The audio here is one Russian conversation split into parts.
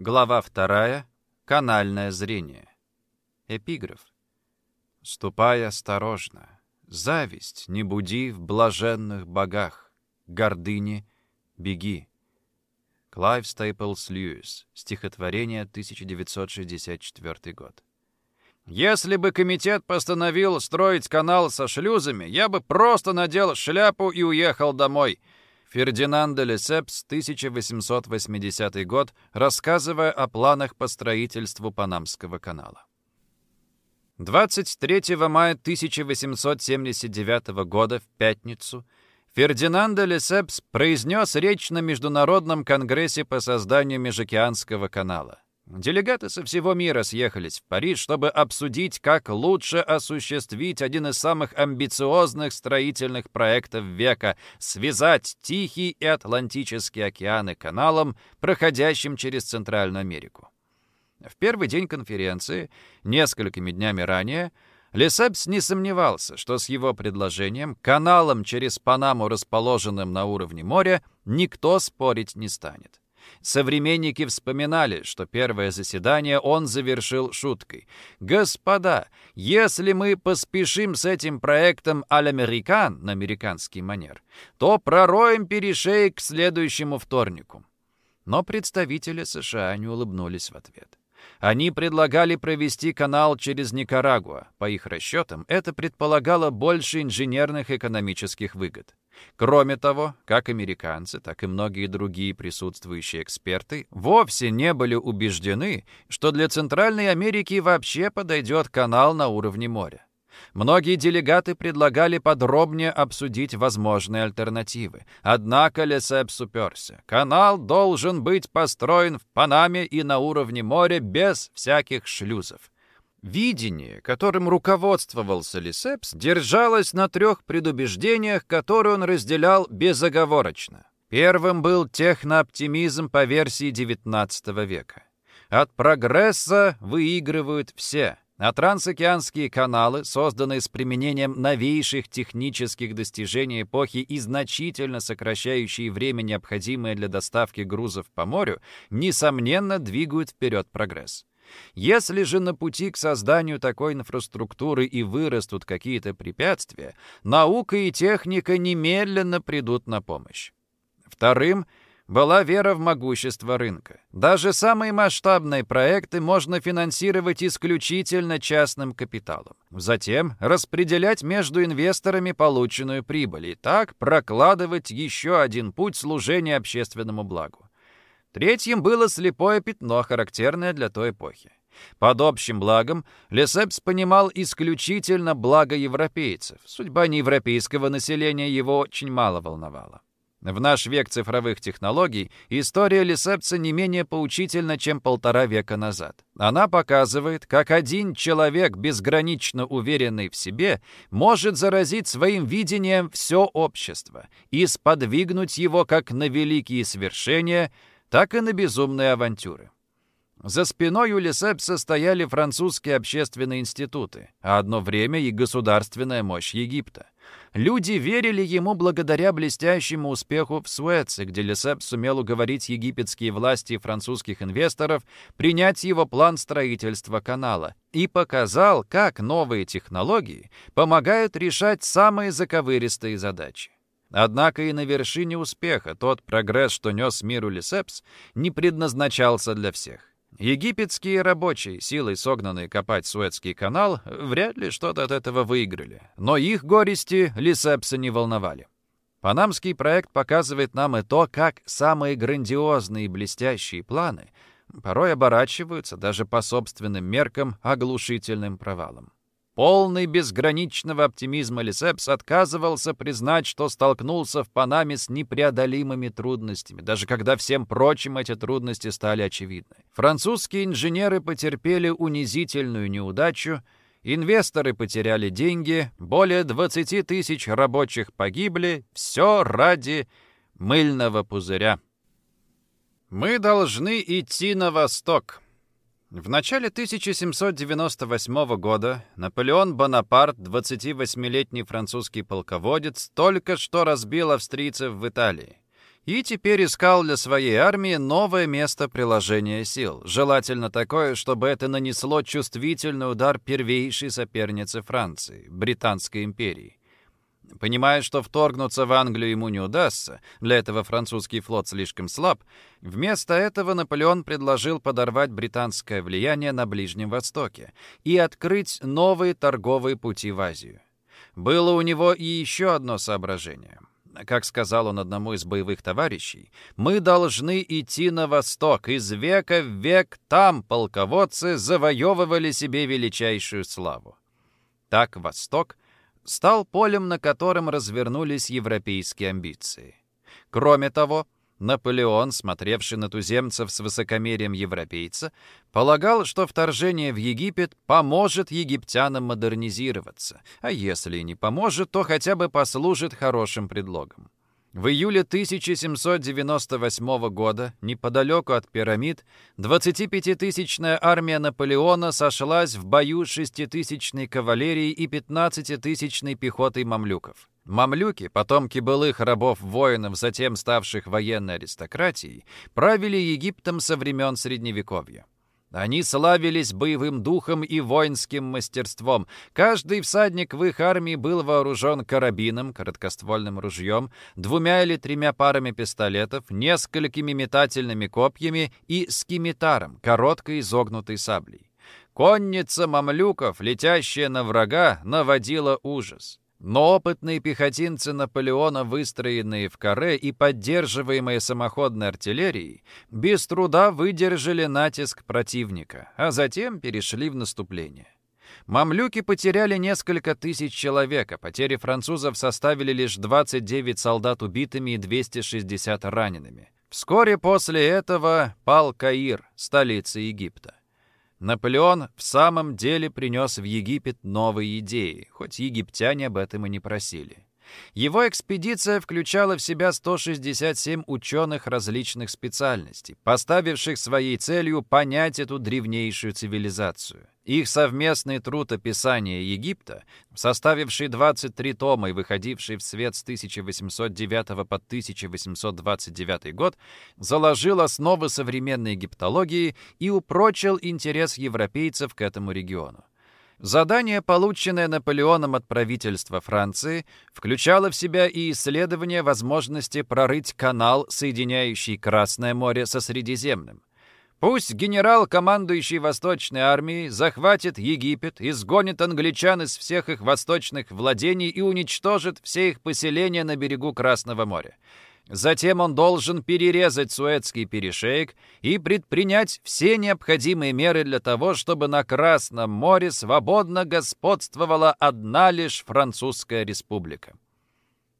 Глава вторая. Канальное зрение. Эпиграф. «Ступай осторожно. Зависть не буди в блаженных богах. Гордыни беги». Клайв Стейплс Льюис. Стихотворение, 1964 год. Если бы комитет постановил строить канал со шлюзами, я бы просто надел шляпу и уехал домой. Фердинанд де Лесепс, 1880 год, рассказывая о планах по строительству Панамского канала. 23 мая 1879 года, в пятницу, Фердинанд де Лесепс произнес речь на Международном конгрессе по созданию Межокеанского канала. Делегаты со всего мира съехались в Париж, чтобы обсудить, как лучше осуществить один из самых амбициозных строительных проектов века — связать Тихий и Атлантический океаны каналом, проходящим через Центральную Америку. В первый день конференции, несколькими днями ранее, Лесепс не сомневался, что с его предложением, каналом через Панаму, расположенным на уровне моря, никто спорить не станет. Современники вспоминали, что первое заседание он завершил шуткой. «Господа, если мы поспешим с этим проектом «Аль-Американ» на американский манер, то пророем перешей к следующему вторнику». Но представители США не улыбнулись в ответ. Они предлагали провести канал через Никарагуа. По их расчетам, это предполагало больше инженерных экономических выгод. Кроме того, как американцы, так и многие другие присутствующие эксперты вовсе не были убеждены, что для Центральной Америки вообще подойдет канал на уровне моря. Многие делегаты предлагали подробнее обсудить возможные альтернативы. Однако Лесепс уперся. Канал должен быть построен в Панаме и на уровне моря без всяких шлюзов. Видение, которым руководствовался Лисепс, держалось на трех предубеждениях, которые он разделял безоговорочно. Первым был технооптимизм по версии XIX века. От прогресса выигрывают все, а трансокеанские каналы, созданные с применением новейших технических достижений эпохи и значительно сокращающие время, необходимое для доставки грузов по морю, несомненно двигают вперед прогресс. Если же на пути к созданию такой инфраструктуры и вырастут какие-то препятствия, наука и техника немедленно придут на помощь. Вторым была вера в могущество рынка. Даже самые масштабные проекты можно финансировать исключительно частным капиталом. Затем распределять между инвесторами полученную прибыль и так прокладывать еще один путь служения общественному благу. Третьим было слепое пятно, характерное для той эпохи. Под общим благом Лесепс понимал исключительно благо европейцев. Судьба неевропейского населения его очень мало волновала. В наш век цифровых технологий история Лесепса не менее поучительна, чем полтора века назад. Она показывает, как один человек, безгранично уверенный в себе, может заразить своим видением все общество и сподвигнуть его как на великие свершения – так и на безумные авантюры. За спиной у Лесепса стояли французские общественные институты, а одно время и государственная мощь Египта. Люди верили ему благодаря блестящему успеху в Суэце, где Лесеп сумел уговорить египетские власти и французских инвесторов принять его план строительства канала и показал, как новые технологии помогают решать самые заковыристые задачи. Однако и на вершине успеха тот прогресс, что нес миру Лисепс, не предназначался для всех. Египетские рабочие, силой согнанные копать Суэцкий канал, вряд ли что-то от этого выиграли. Но их горести Лисепса не волновали. Панамский проект показывает нам и то, как самые грандиозные и блестящие планы порой оборачиваются даже по собственным меркам оглушительным провалом. Полный безграничного оптимизма Лисепс отказывался признать, что столкнулся в Панаме с непреодолимыми трудностями, даже когда всем прочим эти трудности стали очевидны. Французские инженеры потерпели унизительную неудачу, инвесторы потеряли деньги, более 20 тысяч рабочих погибли, все ради мыльного пузыря. Мы должны идти на восток. В начале 1798 года Наполеон Бонапарт, 28-летний французский полководец, только что разбил австрийцев в Италии. и теперь искал для своей армии новое место приложения сил, желательно такое, чтобы это нанесло чувствительный удар первейшей сопернице Франции, Британской империи. Понимая, что вторгнуться в Англию ему не удастся, для этого французский флот слишком слаб, вместо этого Наполеон предложил подорвать британское влияние на Ближнем Востоке и открыть новые торговые пути в Азию. Было у него и еще одно соображение — как сказал он одному из боевых товарищей, мы должны идти на восток. Из века в век там полководцы завоевывали себе величайшую славу. Так Восток стал полем, на котором развернулись европейские амбиции. Кроме того, Наполеон, смотревший на туземцев с высокомерием европейца, полагал, что вторжение в Египет поможет египтянам модернизироваться, а если и не поможет, то хотя бы послужит хорошим предлогом. В июле 1798 года, неподалеку от пирамид, 25-тысячная армия Наполеона сошлась в бою с 6-тысячной кавалерией и 15-тысячной пехотой мамлюков. Мамлюки, потомки былых рабов-воинов, затем ставших военной аристократией, правили Египтом со времен Средневековья. Они славились боевым духом и воинским мастерством. Каждый всадник в их армии был вооружен карабином, короткоствольным ружьем, двумя или тремя парами пистолетов, несколькими метательными копьями и скимитаром, короткой изогнутой саблей. Конница мамлюков, летящая на врага, наводила ужас. Но опытные пехотинцы Наполеона, выстроенные в каре и поддерживаемые самоходной артиллерией, без труда выдержали натиск противника, а затем перешли в наступление. Мамлюки потеряли несколько тысяч человек, а потери французов составили лишь 29 солдат убитыми и 260 ранеными. Вскоре после этого пал Каир, столица Египта. Наполеон в самом деле принес в Египет новые идеи, хоть египтяне об этом и не просили. Его экспедиция включала в себя 167 ученых различных специальностей, поставивших своей целью понять эту древнейшую цивилизацию. Их совместный труд описания Египта, составивший 23 тома и выходивший в свет с 1809 по 1829 год, заложил основы современной египтологии и упрочил интерес европейцев к этому региону. Задание, полученное Наполеоном от правительства Франции, включало в себя и исследование возможности прорыть канал, соединяющий Красное море со Средиземным. Пусть генерал, командующий Восточной армией, захватит Египет, изгонит англичан из всех их восточных владений и уничтожит все их поселения на берегу Красного моря. Затем он должен перерезать Суэцкий перешеек и предпринять все необходимые меры для того, чтобы на Красном море свободно господствовала одна лишь Французская республика.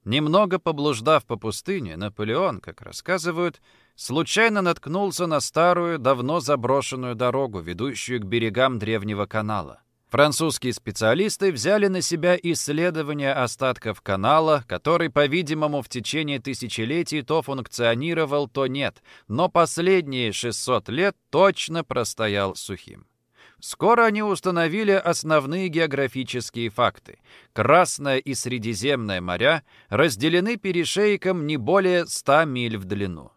Немного поблуждав по пустыне, Наполеон, как рассказывают, случайно наткнулся на старую, давно заброшенную дорогу, ведущую к берегам древнего канала. Французские специалисты взяли на себя исследование остатков канала, который, по-видимому, в течение тысячелетий то функционировал, то нет, но последние 600 лет точно простоял сухим. Скоро они установили основные географические факты. Красное и Средиземное моря разделены перешейком не более 100 миль в длину.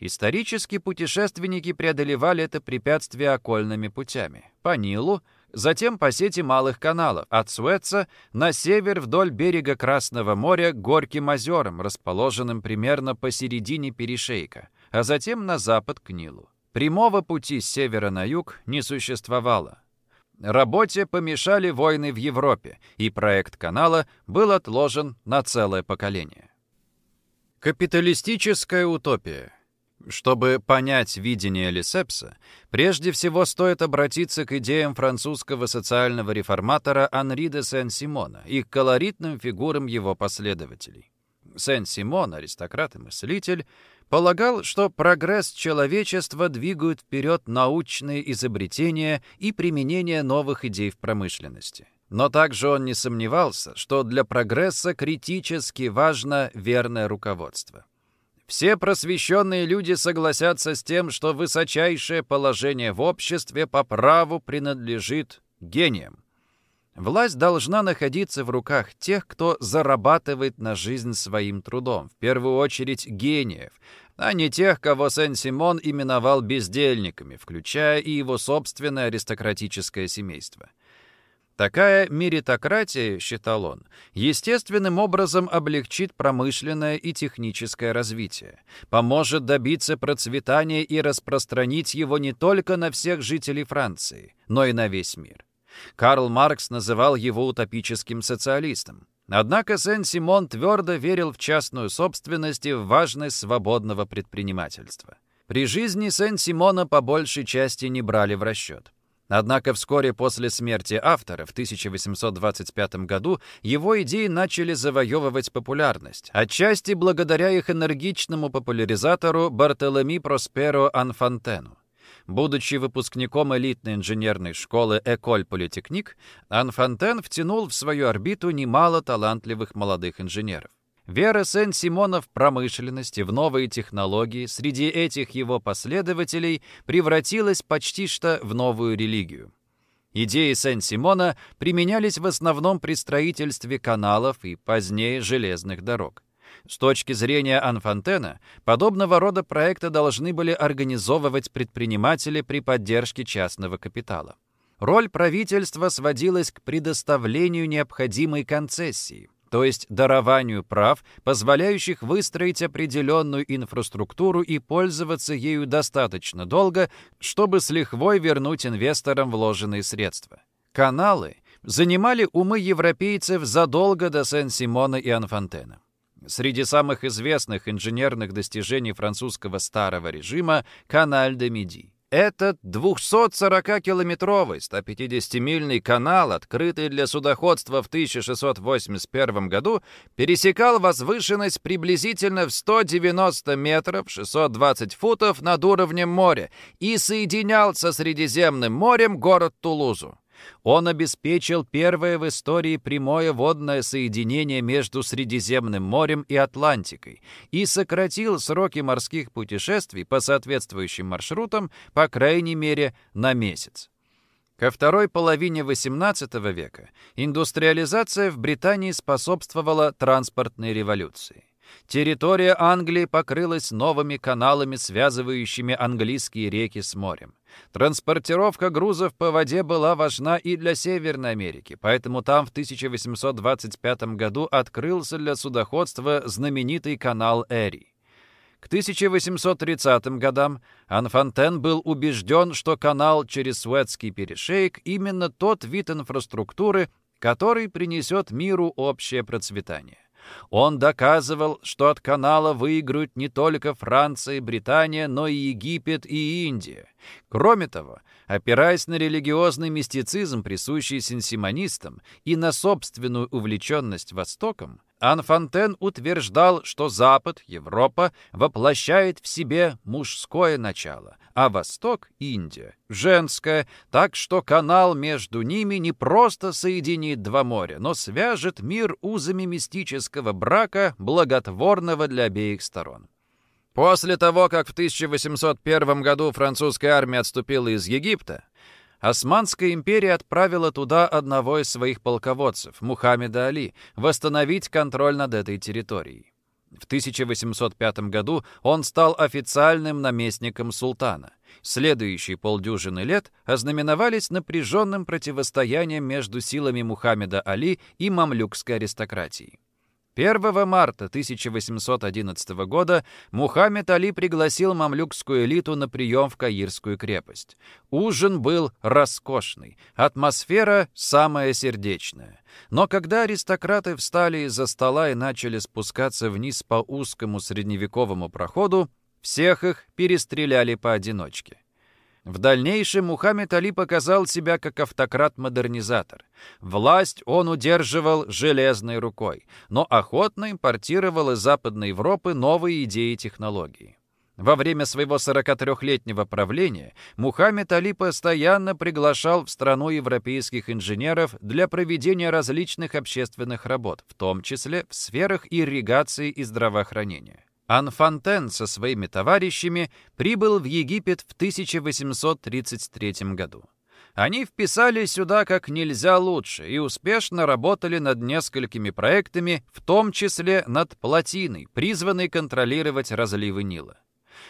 Исторически путешественники преодолевали это препятствие окольными путями. По Нилу, затем по сети малых каналов, от Суэца на север вдоль берега Красного моря Горьким озерам, расположенным примерно посередине перешейка, а затем на запад к Нилу. Прямого пути с севера на юг не существовало. Работе помешали войны в Европе, и проект канала был отложен на целое поколение. Капиталистическая утопия – чтобы понять видение Лисепса, прежде всего стоит обратиться к идеям французского социального реформатора Анри де Сен-Симона и к колоритным фигурам его последователей. Сен-Симон, аристократ и мыслитель, полагал, что прогресс человечества двигают вперед научные изобретения и применение новых идей в промышленности. Но также он не сомневался, что для прогресса критически важно верное руководство. Все просвещенные люди согласятся с тем, что высочайшее положение в обществе по праву принадлежит гениям. Власть должна находиться в руках тех, кто зарабатывает на жизнь своим трудом, в первую очередь гениев, а не тех, кого Сен-Симон именовал бездельниками, включая и его собственное аристократическое семейство. Такая меритократия, считал он, естественным образом облегчит промышленное и техническое развитие, поможет добиться процветания и распространить его не только на всех жителей Франции, но и на весь мир. Карл Маркс называл его утопическим социалистом. Однако Сен-Симон твердо верил в частную собственность и в важность свободного предпринимательства. При жизни Сен-Симона по большей части не брали в расчет. Однако вскоре после смерти автора в 1825 году его идеи начали завоевывать популярность, отчасти благодаря их энергичному популяризатору Бартоломи Просперо Анфантену. Будучи выпускником элитной инженерной школы «Эколь Политехник», Анфантен втянул в свою орбиту немало талантливых молодых инженеров. Вера Сен-Симона в промышленность и в новые технологии среди этих его последователей превратилась почти что в новую религию. Идеи Сен-Симона применялись в основном при строительстве каналов и позднее железных дорог. С точки зрения Анфантена, подобного рода проекты должны были организовывать предприниматели при поддержке частного капитала. Роль правительства сводилась к предоставлению необходимой концессии, то есть дарованию прав, позволяющих выстроить определенную инфраструктуру и пользоваться ею достаточно долго, чтобы с лихвой вернуть инвесторам вложенные средства. Каналы занимали умы европейцев задолго до Сен-Симона и Анфантена. Среди самых известных инженерных достижений французского старого режима – каналь де Миди. Этот 240-километровый 150-мильный канал, открытый для судоходства в 1681 году, пересекал возвышенность приблизительно в 190 метров 620 футов над уровнем моря и соединял со Средиземным морем город Тулузу. Он обеспечил первое в истории прямое водное соединение между Средиземным морем и Атлантикой и сократил сроки морских путешествий по соответствующим маршрутам, по крайней мере, на месяц. Ко второй половине XVIII века индустриализация в Британии способствовала транспортной революции. Территория Англии покрылась новыми каналами, связывающими английские реки с морем. Транспортировка грузов по воде была важна и для Северной Америки, поэтому там в 1825 году открылся для судоходства знаменитый канал Эри. К 1830 годам Анфантен был убежден, что канал через Суэцкий перешеек именно тот вид инфраструктуры, который принесет миру общее процветание. Он доказывал, что от канала выиграют не только Франция и Британия, но и Египет и Индия. Кроме того, опираясь на религиозный мистицизм, присущий синсимонистам, и на собственную увлеченность Востоком, Анфантен утверждал, что Запад, Европа, воплощает в себе мужское начало, а Восток, Индия, женское, так что канал между ними не просто соединит два моря, но свяжет мир узами мистического брака, благотворного для обеих сторон. После того, как в 1801 году французская армия отступила из Египта, Османская империя отправила туда одного из своих полководцев, Мухаммеда Али, восстановить контроль над этой территорией. В 1805 году он стал официальным наместником султана. Следующие полдюжины лет ознаменовались напряженным противостоянием между силами Мухаммеда Али и мамлюкской аристократией. 1 марта 1811 года Мухаммед Али пригласил мамлюкскую элиту на прием в Каирскую крепость. Ужин был роскошный, атмосфера самая сердечная. Но когда аристократы встали из-за стола и начали спускаться вниз по узкому средневековому проходу, всех их перестреляли поодиночке. В дальнейшем Мухаммед Али показал себя как автократ-модернизатор. Власть он удерживал железной рукой, но охотно импортировал из Западной Европы новые идеи и технологии. Во время своего 43-летнего правления Мухаммед Али постоянно приглашал в страну европейских инженеров для проведения различных общественных работ, в том числе в сферах ирригации и здравоохранения. Анфантен со своими товарищами прибыл в Египет в 1833 году. Они вписались сюда как нельзя лучше и успешно работали над несколькими проектами, в том числе над плотиной, призванной контролировать разливы Нила.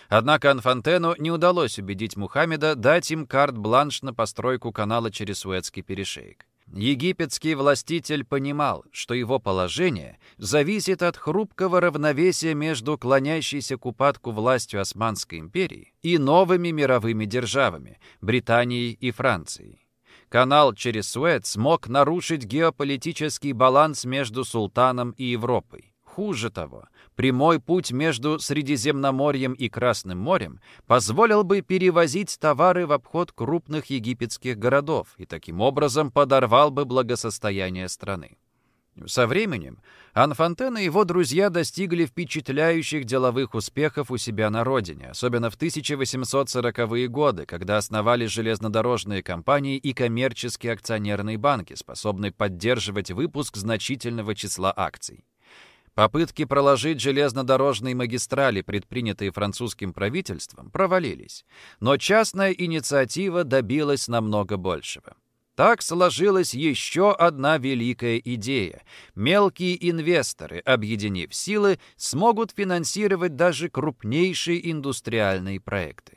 Однако Анфантену не удалось убедить Мухаммеда дать им карт-бланш на постройку канала через Суэцкий перешеек. Египетский властитель понимал, что его положение зависит от хрупкого равновесия между клонящейся к упадку властью Османской империи и новыми мировыми державами – Британией и Францией. Канал через Суэц мог нарушить геополитический баланс между султаном и Европой. Хуже того, прямой путь между Средиземноморьем и Красным морем позволил бы перевозить товары в обход крупных египетских городов и таким образом подорвал бы благосостояние страны. Со временем Анфантен и его друзья достигли впечатляющих деловых успехов у себя на родине, особенно в 1840-е годы, когда основали железнодорожные компании и коммерческие акционерные банки, способные поддерживать выпуск значительного числа акций. Попытки проложить железнодорожные магистрали, предпринятые французским правительством, провалились, но частная инициатива добилась намного большего. Так сложилась еще одна великая идея. Мелкие инвесторы, объединив силы, смогут финансировать даже крупнейшие индустриальные проекты.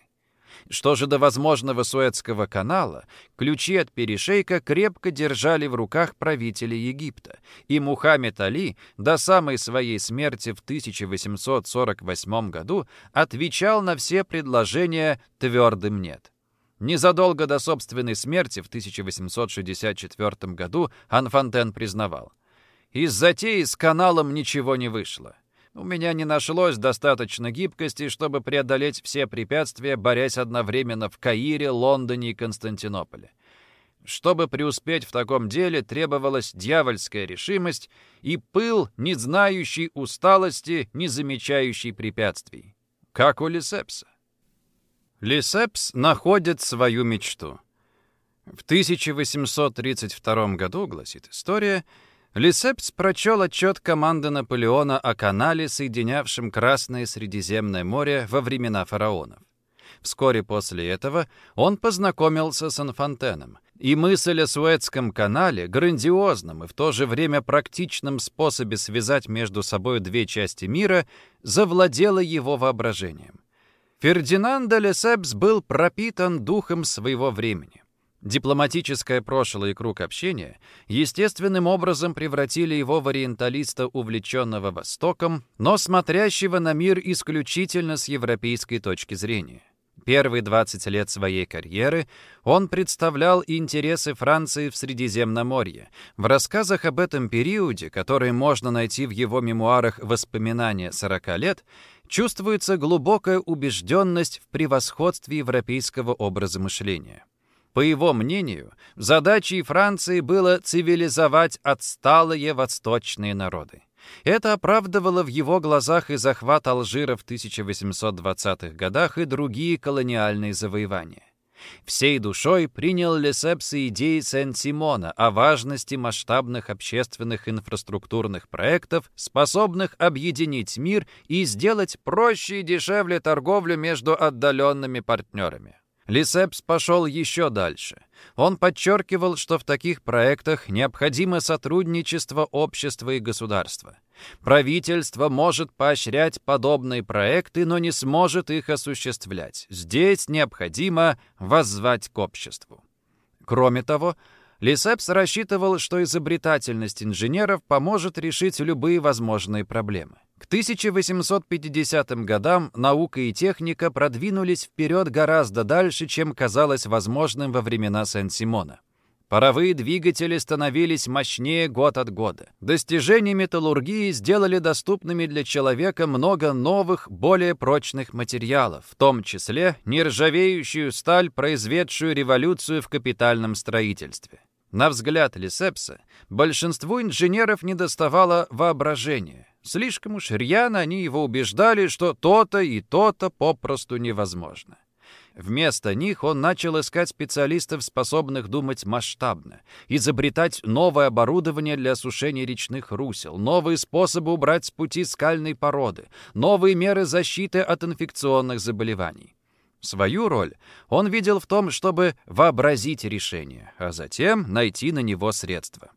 Что же до возможного Суэцкого канала, ключи от перешейка крепко держали в руках правители Египта, и Мухаммед Али до самой своей смерти в 1848 году отвечал на все предложения твердым «нет». Незадолго до собственной смерти в 1864 году Анфантен признавал, «Из затеи с каналом ничего не вышло. У меня не нашлось достаточно гибкости, чтобы преодолеть все препятствия, борясь одновременно в Каире, Лондоне и Константинополе. Чтобы преуспеть в таком деле, требовалась дьявольская решимость и пыл, не знающий усталости, не замечающий препятствий. Как у Лисепса. Лисепс находит свою мечту. В 1832 году, гласит история, Лисепс прочел отчет команды Наполеона о канале, соединявшем Красное Средиземное море во времена фараонов. Вскоре после этого он познакомился с Анфантеном, и мысль о Суэцком канале, грандиозном и в то же время практичном способе связать между собой две части мира, завладела его воображением. Фердинанд де был пропитан духом своего времени. Дипломатическое прошлое и круг общения естественным образом превратили его в ориенталиста, увлеченного Востоком, но смотрящего на мир исключительно с европейской точки зрения. Первые 20 лет своей карьеры он представлял интересы Франции в Средиземноморье. В рассказах об этом периоде, которые можно найти в его мемуарах «Воспоминания 40 лет», чувствуется глубокая убежденность в превосходстве европейского образа мышления. По его мнению, задачей Франции было цивилизовать отсталые восточные народы. Это оправдывало в его глазах и захват Алжира в 1820-х годах и другие колониальные завоевания. Всей душой принял Лесепс идеи Сен-Симона о важности масштабных общественных инфраструктурных проектов, способных объединить мир и сделать проще и дешевле торговлю между отдаленными партнерами. Лисепс пошел еще дальше. Он подчеркивал, что в таких проектах необходимо сотрудничество общества и государства. Правительство может поощрять подобные проекты, но не сможет их осуществлять. Здесь необходимо воззвать к обществу. Кроме того, Лисепс рассчитывал, что изобретательность инженеров поможет решить любые возможные проблемы. К 1850 годам наука и техника продвинулись вперед гораздо дальше, чем казалось возможным во времена Сен-Симона. Паровые двигатели становились мощнее год от года. Достижения металлургии сделали доступными для человека много новых, более прочных материалов, в том числе нержавеющую сталь, произведшую революцию в капитальном строительстве. На взгляд Лисепса, большинству инженеров недоставало воображения. Слишком уж рьяно они его убеждали, что то-то и то-то попросту невозможно. Вместо них он начал искать специалистов, способных думать масштабно, изобретать новое оборудование для осушения речных русел, новые способы убрать с пути скальной породы, новые меры защиты от инфекционных заболеваний. Свою роль он видел в том, чтобы вообразить решение, а затем найти на него средства.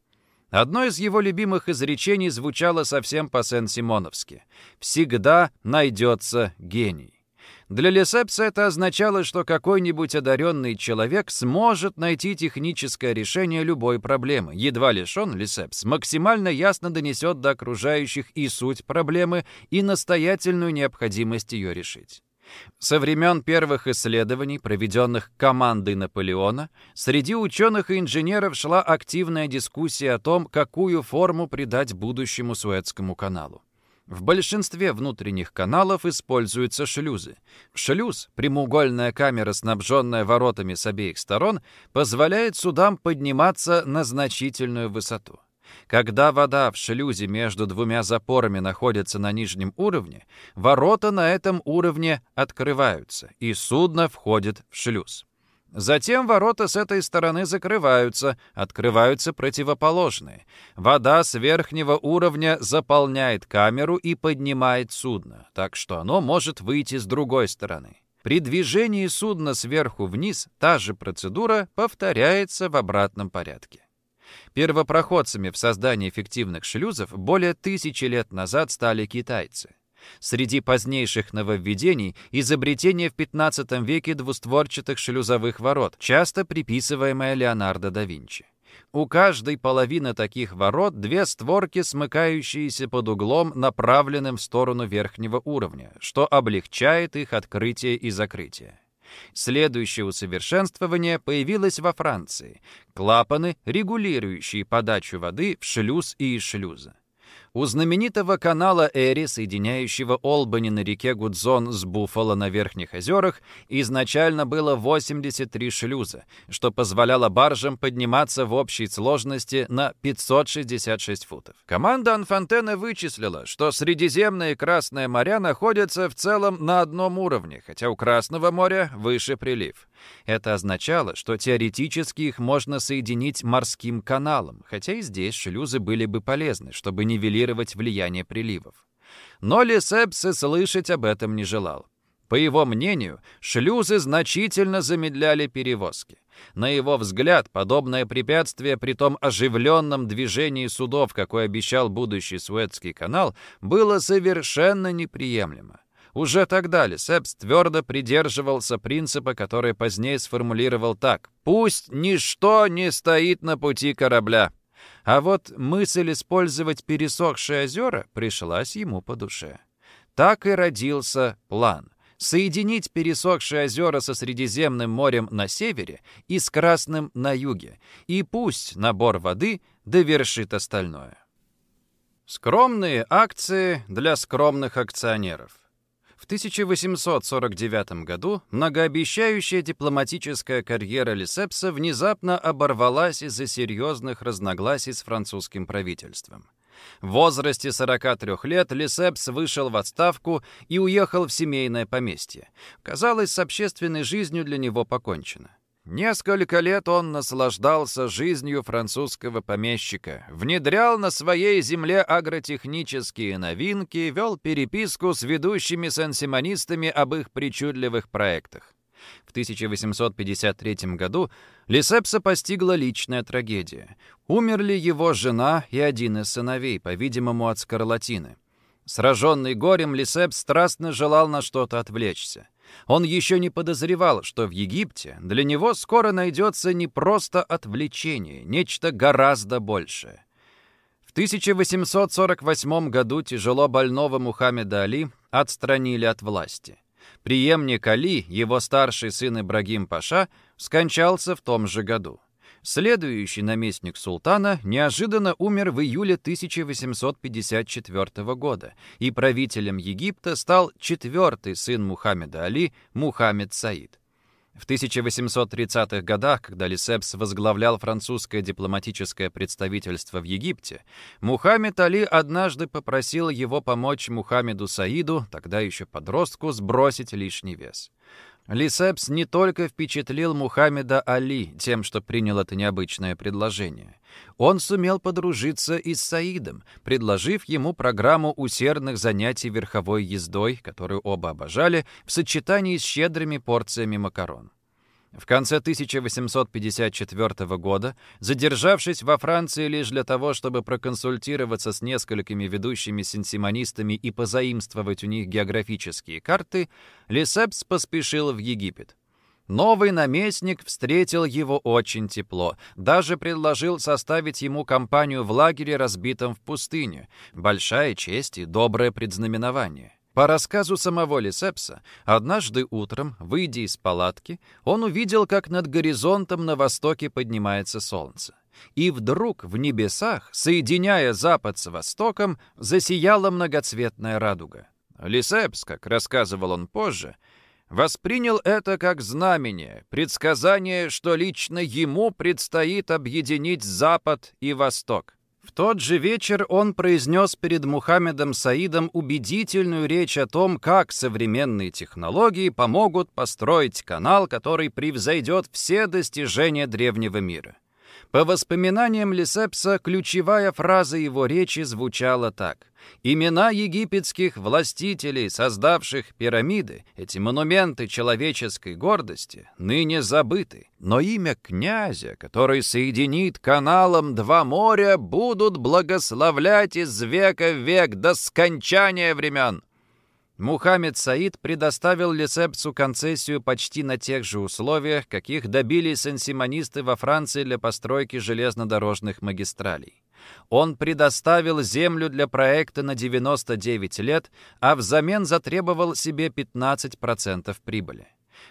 Одно из его любимых изречений звучало совсем по-сен-симоновски. «Всегда найдется гений». Для Лесепса это означало, что какой-нибудь одаренный человек сможет найти техническое решение любой проблемы. Едва лишь он, Лесепс, максимально ясно донесет до окружающих и суть проблемы, и настоятельную необходимость ее решить. Со времен первых исследований, проведенных командой Наполеона, среди ученых и инженеров шла активная дискуссия о том, какую форму придать будущему Суэцкому каналу. В большинстве внутренних каналов используются шлюзы. Шлюз, прямоугольная камера, снабженная воротами с обеих сторон, позволяет судам подниматься на значительную высоту. Когда вода в шлюзе между двумя запорами находится на нижнем уровне, ворота на этом уровне открываются, и судно входит в шлюз. Затем ворота с этой стороны закрываются, открываются противоположные. Вода с верхнего уровня заполняет камеру и поднимает судно, так что оно может выйти с другой стороны. При движении судна сверху вниз та же процедура повторяется в обратном порядке. Первопроходцами в создании эффективных шлюзов более тысячи лет назад стали китайцы. Среди позднейших нововведений – изобретение в 15 веке двустворчатых шлюзовых ворот, часто приписываемое Леонардо да Винчи. У каждой половины таких ворот две створки, смыкающиеся под углом, направленным в сторону верхнего уровня, что облегчает их открытие и закрытие. Следующее усовершенствование появилось во Франции. Клапаны, регулирующие подачу воды в шлюз и из шлюза. У знаменитого канала Эри, соединяющего Олбани на реке Гудзон с Буффало на Верхних озерах, изначально было 83 шлюза, что позволяло баржам подниматься в общей сложности на 566 футов. Команда Анфантена вычислила, что Средиземное и Красное моря находятся в целом на одном уровне, хотя у Красного моря выше прилив. Это означало, что теоретически их можно соединить морским каналом, хотя и здесь шлюзы были бы полезны, чтобы нивелировать влияние приливов. Но Лесепс и слышать об этом не желал. По его мнению, шлюзы значительно замедляли перевозки. На его взгляд, подобное препятствие при том оживленном движении судов, какой обещал будущий Суэцкий канал, было совершенно неприемлемо. Уже тогда Лесепс твердо придерживался принципа, который позднее сформулировал так. «Пусть ничто не стоит на пути корабля». А вот мысль использовать пересохшие озера пришлась ему по душе. Так и родился план — соединить пересохшие озера со Средиземным морем на севере и с Красным на юге, и пусть набор воды довершит остальное. Скромные акции для скромных акционеров — в 1849 году многообещающая дипломатическая карьера Лисепса внезапно оборвалась из-за серьезных разногласий с французским правительством. В возрасте 43 лет Лисепс вышел в отставку и уехал в семейное поместье. Казалось, с общественной жизнью для него покончено. Несколько лет он наслаждался жизнью французского помещика, внедрял на своей земле агротехнические новинки, вел переписку с ведущими сансимонистами об их причудливых проектах. В 1853 году Лисепса постигла личная трагедия. Умерли его жена и один из сыновей, по-видимому, от скарлатины. Сраженный горем, Лисеп страстно желал на что-то отвлечься. Он еще не подозревал, что в Египте для него скоро найдется не просто отвлечение, нечто гораздо большее. В 1848 году тяжело больного Мухаммеда Али отстранили от власти. Приемник Али, его старший сын Ибрагим Паша, скончался в том же году. Следующий наместник султана неожиданно умер в июле 1854 года, и правителем Египта стал четвертый сын Мухаммеда Али, Мухаммед Саид. В 1830-х годах, когда Лисепс возглавлял французское дипломатическое представительство в Египте, Мухаммед Али однажды попросил его помочь Мухаммеду Саиду, тогда еще подростку, сбросить лишний вес. Лисепс не только впечатлил Мухаммеда Али тем, что принял это необычное предложение. Он сумел подружиться и с Саидом, предложив ему программу усердных занятий верховой ездой, которую оба обожали, в сочетании с щедрыми порциями макарон. В конце 1854 года, задержавшись во Франции лишь для того, чтобы проконсультироваться с несколькими ведущими синсимонистами и позаимствовать у них географические карты, Лесепс поспешил в Египет. Новый наместник встретил его очень тепло, даже предложил составить ему компанию в лагере, разбитом в пустыне. Большая честь и доброе предзнаменование. По рассказу самого Лисепса, однажды утром, выйдя из палатки, он увидел, как над горизонтом на востоке поднимается солнце. И вдруг в небесах, соединяя запад с востоком, засияла многоцветная радуга. Лисепс, как рассказывал он позже, воспринял это как знамение, предсказание, что лично ему предстоит объединить Запад и Восток. В тот же вечер он произнес перед Мухаммедом Саидом убедительную речь о том, как современные технологии помогут построить канал, который превзойдет все достижения древнего мира. По воспоминаниям Лисепса, ключевая фраза его речи звучала так. «Имена египетских властителей, создавших пирамиды, эти монументы человеческой гордости, ныне забыты. Но имя князя, который соединит каналом два моря, будут благословлять из века в век до скончания времен». Мухаммед Саид предоставил Лесепсу концессию почти на тех же условиях, каких добились ансимонисты во Франции для постройки железнодорожных магистралей. Он предоставил землю для проекта на 99 лет, а взамен затребовал себе 15% прибыли.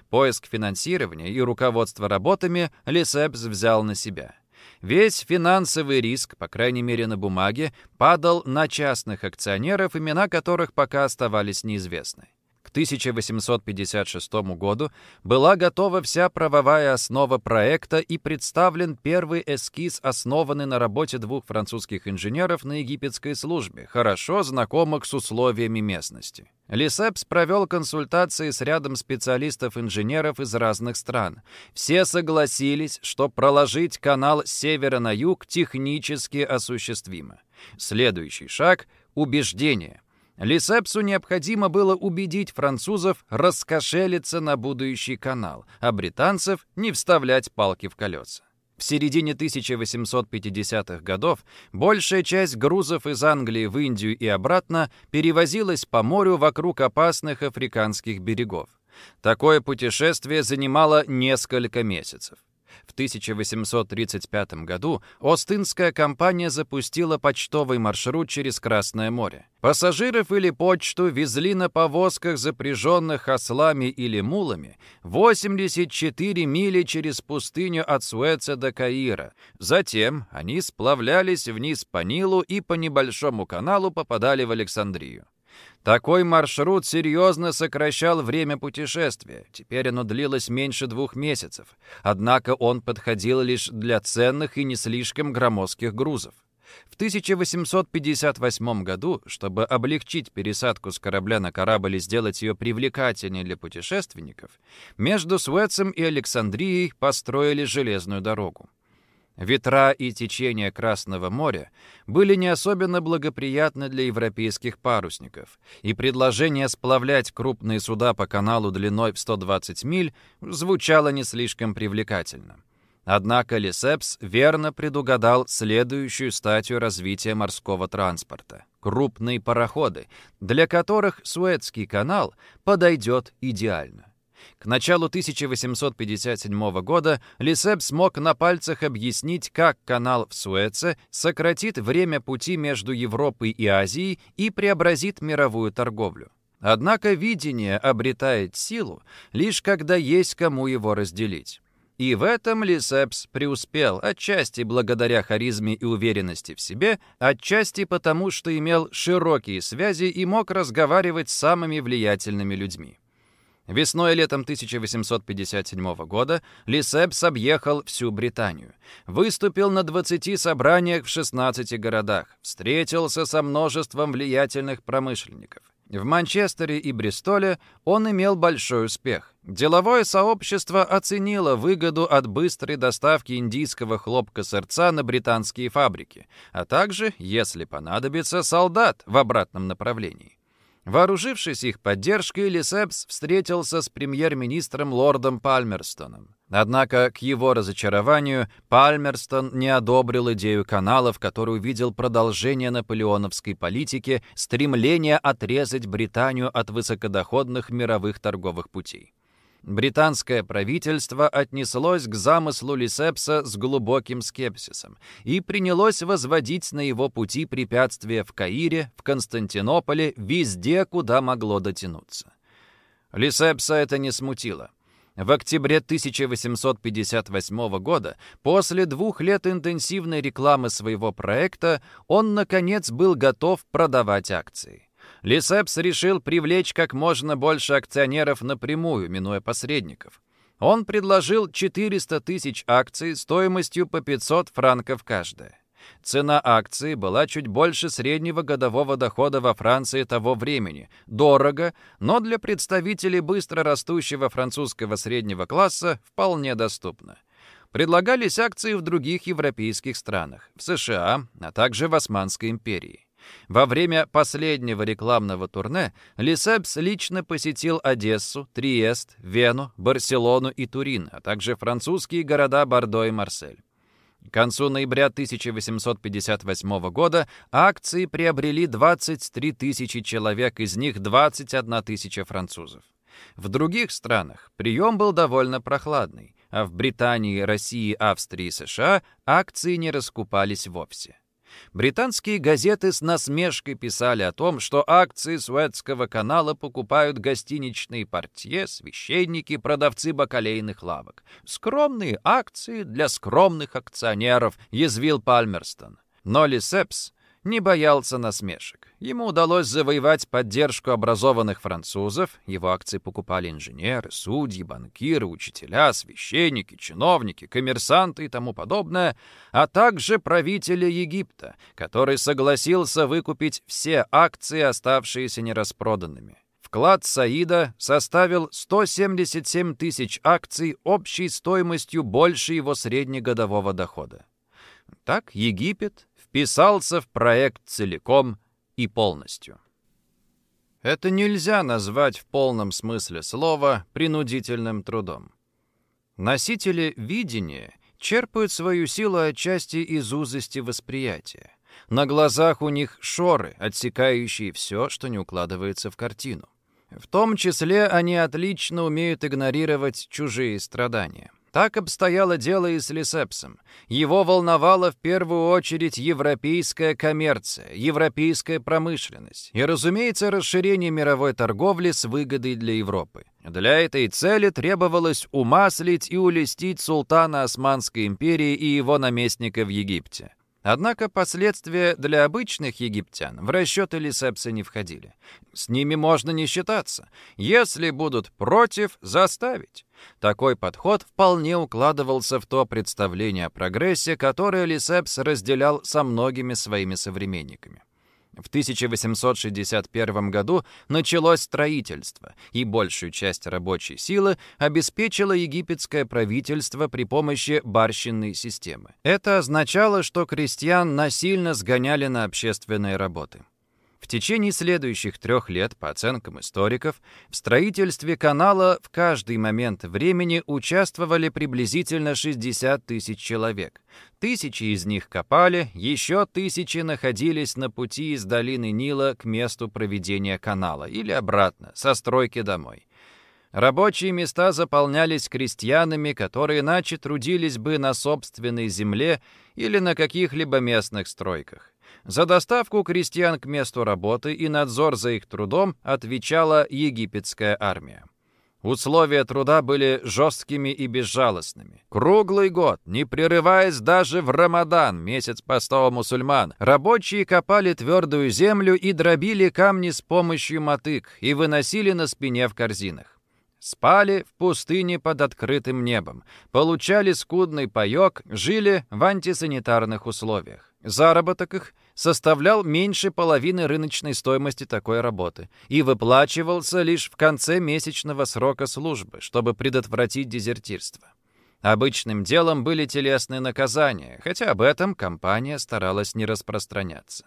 Поиск финансирования и руководство работами Лесепс взял на себя. Весь финансовый риск, по крайней мере на бумаге, падал на частных акционеров, имена которых пока оставались неизвестны. 1856 году была готова вся правовая основа проекта и представлен первый эскиз, основанный на работе двух французских инженеров на египетской службе, хорошо знакомых с условиями местности. Лисепс провел консультации с рядом специалистов-инженеров из разных стран. Все согласились, что проложить канал с севера на юг технически осуществимо. Следующий шаг — убеждение. Лисепсу необходимо было убедить французов раскошелиться на будущий канал, а британцев не вставлять палки в колеса. В середине 1850-х годов большая часть грузов из Англии в Индию и обратно перевозилась по морю вокруг опасных африканских берегов. Такое путешествие занимало несколько месяцев. В 1835 году Остинская компания запустила почтовый маршрут через Красное море. Пассажиров или почту везли на повозках, запряженных ослами или мулами, 84 мили через пустыню от Суэца до Каира. Затем они сплавлялись вниз по Нилу и по небольшому каналу попадали в Александрию. Такой маршрут серьезно сокращал время путешествия. Теперь оно длилось меньше двух месяцев. Однако он подходил лишь для ценных и не слишком громоздких грузов. В 1858 году, чтобы облегчить пересадку с корабля на корабль и сделать ее привлекательнее для путешественников, между Суэцем и Александрией построили железную дорогу. Ветра и течения Красного моря были не особенно благоприятны для европейских парусников, и предложение сплавлять крупные суда по каналу длиной в 120 миль звучало не слишком привлекательно. Однако Лисепс верно предугадал следующую статью развития морского транспорта — крупные пароходы, для которых Суэцкий канал подойдет идеально. К началу 1857 года Лисеп смог на пальцах объяснить, как канал в Суэце сократит время пути между Европой и Азией и преобразит мировую торговлю. Однако видение обретает силу лишь когда есть кому его разделить. И в этом Лисепс преуспел, отчасти благодаря харизме и уверенности в себе, отчасти потому, что имел широкие связи и мог разговаривать с самыми влиятельными людьми. Весной и летом 1857 года Лисепс объехал всю Британию. Выступил на 20 собраниях в 16 городах. Встретился со множеством влиятельных промышленников. В Манчестере и Бристоле он имел большой успех. Деловое сообщество оценило выгоду от быстрой доставки индийского хлопка-сырца на британские фабрики, а также, если понадобится, солдат в обратном направлении. Вооружившись их поддержкой, Лисепс встретился с премьер-министром лордом Пальмерстоном. Однако, к его разочарованию, Пальмерстон не одобрил идею канала, в которой увидел продолжение наполеоновской политики, стремление отрезать Британию от высокодоходных мировых торговых путей. Британское правительство отнеслось к замыслу Лисепса с глубоким скепсисом и принялось возводить на его пути препятствия в Каире, в Константинополе, везде, куда могло дотянуться. Лисепса это не смутило. В октябре 1858 года, после двух лет интенсивной рекламы своего проекта, он, наконец, был готов продавать акции. Лисепс решил привлечь как можно больше акционеров напрямую, минуя посредников. Он предложил 400 тысяч акций стоимостью по 500 франков каждая. Цена акции была чуть больше среднего годового дохода во Франции того времени. Дорого, но для представителей быстро растущего французского среднего класса вполне доступно. Предлагались акции в других европейских странах, в США, а также в Османской империи. Во время последнего рекламного турне Лисепс лично посетил Одессу, Триест, Вену, Барселону и Турин, а также французские города Бордо и Марсель. К концу ноября 1858 года акции приобрели 23 тысячи человек, из них 21 тысяча французов. В других странах прием был довольно прохладный, а в Британии, России, Австрии и США акции не раскупались вовсе. Британские газеты с насмешкой писали о том, что акции Суэцкого канала покупают гостиничные портье, священники, продавцы бакалейных лавок. «Скромные акции для скромных акционеров», — язвил Пальмерстон. Но Лисепс не боялся насмешек. Ему удалось завоевать поддержку образованных французов, его акции покупали инженеры, судьи, банкиры, учителя, священники, чиновники, коммерсанты и тому подобное, а также правителя Египта, который согласился выкупить все акции, оставшиеся нераспроданными. Вклад Саида составил 177 тысяч акций общей стоимостью больше его среднегодового дохода. Так Египет вписался в проект целиком и полностью. Это нельзя назвать в полном смысле слова принудительным трудом. Носители видения черпают свою силу отчасти из узости восприятия. На глазах у них шоры, отсекающие все, что не укладывается в картину. В том числе они отлично умеют игнорировать чужие страдания. Так обстояло дело и с Лисепсом. Его волновала в первую очередь европейская коммерция, европейская промышленность и, разумеется, расширение мировой торговли с выгодой для Европы. Для этой цели требовалось умаслить и улестить султана Османской империи и его наместника в Египте. Однако последствия для обычных египтян в расчеты Лисепса не входили. С ними можно не считаться. Если будут против, заставить. Такой подход вполне укладывался в то представление о прогрессе, которое Лисепс разделял со многими своими современниками. В 1861 году началось строительство, и большую часть рабочей силы обеспечило египетское правительство при помощи барщинной системы. Это означало, что крестьян насильно сгоняли на общественные работы. В течение следующих трех лет, по оценкам историков, в строительстве канала в каждый момент времени участвовали приблизительно 60 тысяч человек. Тысячи из них копали, еще тысячи находились на пути из долины Нила к месту проведения канала или обратно, со стройки домой. Рабочие места заполнялись крестьянами, которые иначе трудились бы на собственной земле или на каких-либо местных стройках. За доставку крестьян к месту работы и надзор за их трудом отвечала египетская армия. Условия труда были жесткими и безжалостными. Круглый год, не прерываясь даже в Рамадан, месяц постова мусульман, рабочие копали твердую землю и дробили камни с помощью мотык и выносили на спине в корзинах. Спали в пустыне под открытым небом, получали скудный паёк, жили в антисанитарных условиях. Заработок их составлял меньше половины рыночной стоимости такой работы и выплачивался лишь в конце месячного срока службы, чтобы предотвратить дезертирство. Обычным делом были телесные наказания, хотя об этом компания старалась не распространяться.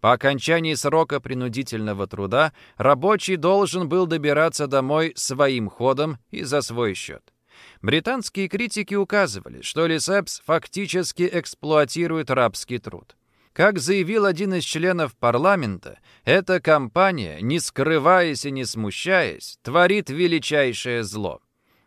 По окончании срока принудительного труда рабочий должен был добираться домой своим ходом и за свой счет. Британские критики указывали, что Лисепс фактически эксплуатирует рабский труд. Как заявил один из членов парламента, эта компания, не скрываясь и не смущаясь, творит величайшее зло.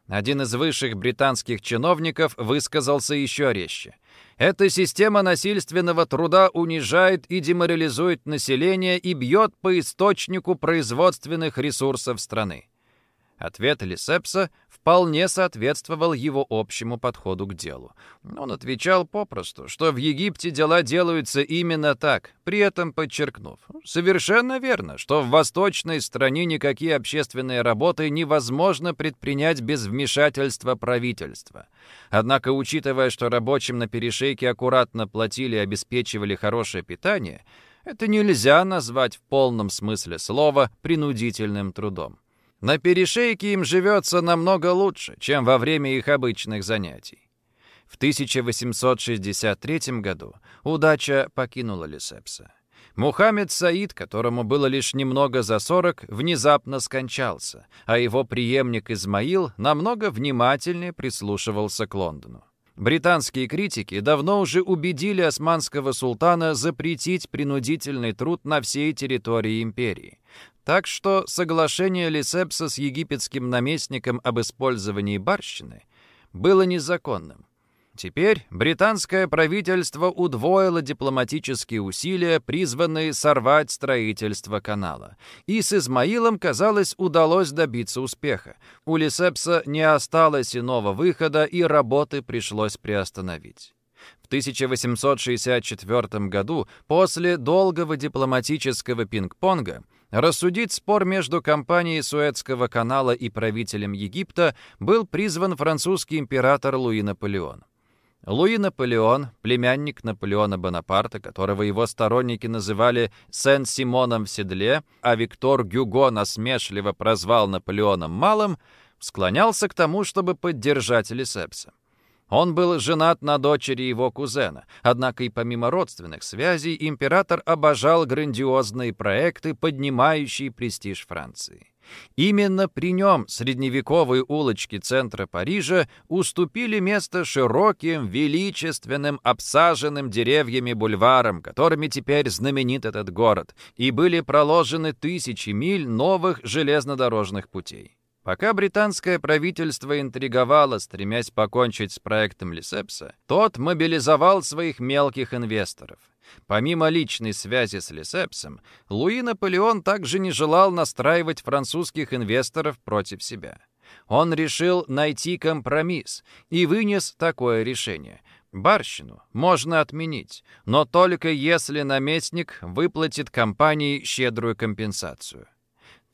Один из высших британских чиновников высказался еще резче. Эта система насильственного труда унижает и деморализует население и бьет по источнику производственных ресурсов страны. Ответ Лисепса вполне соответствовал его общему подходу к делу. Он отвечал попросту, что в Египте дела делаются именно так, при этом подчеркнув, совершенно верно, что в восточной стране никакие общественные работы невозможно предпринять без вмешательства правительства. Однако, учитывая, что рабочим на перешейке аккуратно платили и обеспечивали хорошее питание, это нельзя назвать в полном смысле слова принудительным трудом. На перешейке им живется намного лучше, чем во время их обычных занятий. В 1863 году удача покинула Лисепса. Мухаммед Саид, которому было лишь немного за 40, внезапно скончался, а его преемник Измаил намного внимательнее прислушивался к Лондону. Британские критики давно уже убедили османского султана запретить принудительный труд на всей территории империи. Так что соглашение Лисепса с египетским наместником об использовании барщины было незаконным. Теперь британское правительство удвоило дипломатические усилия, призванные сорвать строительство канала. И с Измаилом, казалось, удалось добиться успеха. У Лисепса не осталось иного выхода, и работы пришлось приостановить. В 1864 году, после долгого дипломатического пинг-понга, Рассудить спор между компанией Суэцкого канала и правителем Египта был призван французский император Луи Наполеон. Луи Наполеон, племянник Наполеона Бонапарта, которого его сторонники называли Сен-Симоном в седле, а Виктор Гюго насмешливо прозвал Наполеоном Малым, склонялся к тому, чтобы поддержать Лисепса. Он был женат на дочери его кузена, однако и помимо родственных связей император обожал грандиозные проекты, поднимающие престиж Франции. Именно при нем средневековые улочки центра Парижа уступили место широким, величественным, обсаженным деревьями бульварам, которыми теперь знаменит этот город, и были проложены тысячи миль новых железнодорожных путей. Пока британское правительство интриговало, стремясь покончить с проектом Лисепса, тот мобилизовал своих мелких инвесторов. Помимо личной связи с Лисепсом, Луи Наполеон также не желал настраивать французских инвесторов против себя. Он решил найти компромисс и вынес такое решение. Барщину можно отменить, но только если наместник выплатит компании щедрую компенсацию.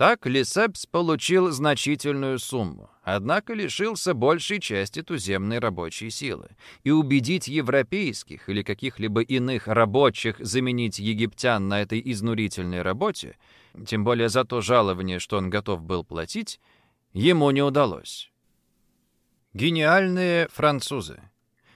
Так Лисепс получил значительную сумму, однако лишился большей части туземной рабочей силы. И убедить европейских или каких-либо иных рабочих заменить египтян на этой изнурительной работе, тем более за то жалование, что он готов был платить, ему не удалось. Гениальные французы.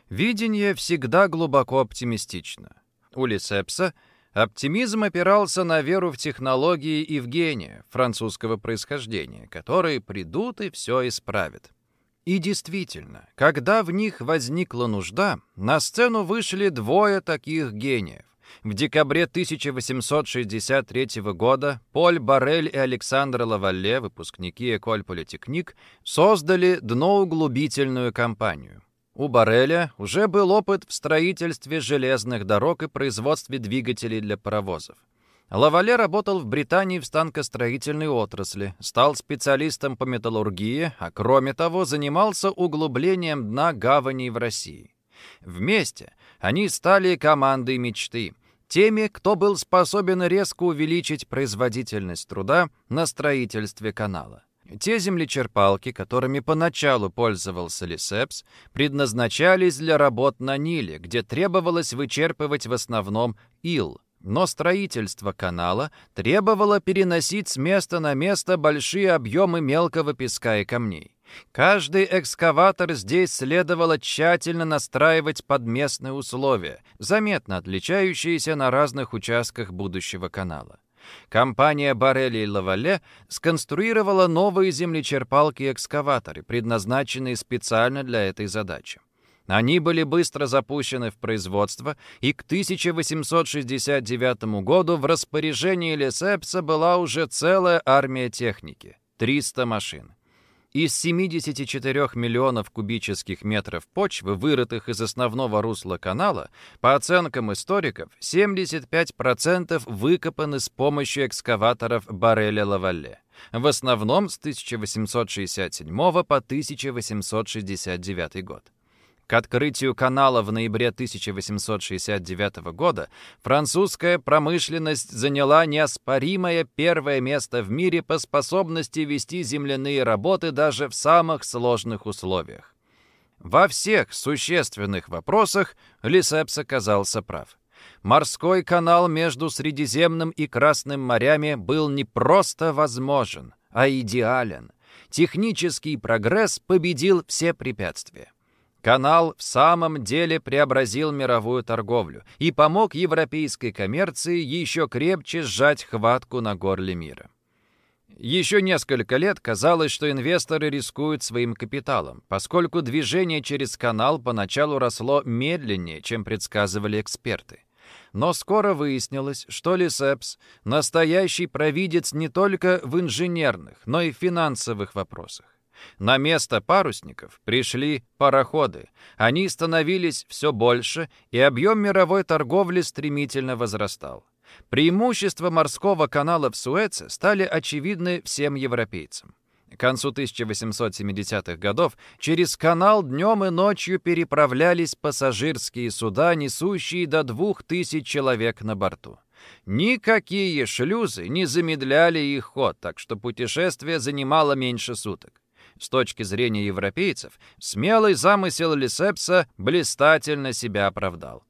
Видение всегда глубоко оптимистично. У Лисепса – Оптимизм опирался на веру в технологии и в гения французского происхождения, которые придут и все исправят. И действительно, когда в них возникла нужда, на сцену вышли двое таких гениев. В декабре 1863 года Поль Барель и Александр Лавалле, выпускники Эколь Политехник, создали дноуглубительную кампанию. У Барреля уже был опыт в строительстве железных дорог и производстве двигателей для паровозов. Лавале работал в Британии в станкостроительной отрасли, стал специалистом по металлургии, а кроме того занимался углублением дна гаваней в России. Вместе они стали командой мечты, теми, кто был способен резко увеличить производительность труда на строительстве канала. Те землечерпалки, которыми поначалу пользовался Лисепс, предназначались для работ на Ниле, где требовалось вычерпывать в основном ил. Но строительство канала требовало переносить с места на место большие объемы мелкого песка и камней. Каждый экскаватор здесь следовало тщательно настраивать под местные условия, заметно отличающиеся на разных участках будущего канала. Компания Барелли и Лавале сконструировала новые землечерпалки и экскаваторы, предназначенные специально для этой задачи. Они были быстро запущены в производство, и к 1869 году в распоряжении Лесепса была уже целая армия техники — 300 машин. Из 74 миллионов кубических метров почвы, вырытых из основного русла канала, по оценкам историков, 75% выкопаны с помощью экскаваторов Барреля-Лавалле, в основном с 1867 по 1869 год. К открытию канала в ноябре 1869 года французская промышленность заняла неоспоримое первое место в мире по способности вести земляные работы даже в самых сложных условиях. Во всех существенных вопросах Лисепс оказался прав. Морской канал между Средиземным и Красным морями был не просто возможен, а идеален. Технический прогресс победил все препятствия. Канал в самом деле преобразил мировую торговлю и помог европейской коммерции еще крепче сжать хватку на горле мира. Еще несколько лет казалось, что инвесторы рискуют своим капиталом, поскольку движение через канал поначалу росло медленнее, чем предсказывали эксперты. Но скоро выяснилось, что Лисепс – настоящий провидец не только в инженерных, но и финансовых вопросах. На место парусников пришли пароходы. Они становились все больше, и объем мировой торговли стремительно возрастал. Преимущества морского канала в Суэце стали очевидны всем европейцам. К концу 1870-х годов через канал днем и ночью переправлялись пассажирские суда, несущие до двух тысяч человек на борту. Никакие шлюзы не замедляли их ход, так что путешествие занимало меньше суток. С точки зрения европейцев, смелый замысел Лисепса блистательно себя оправдал.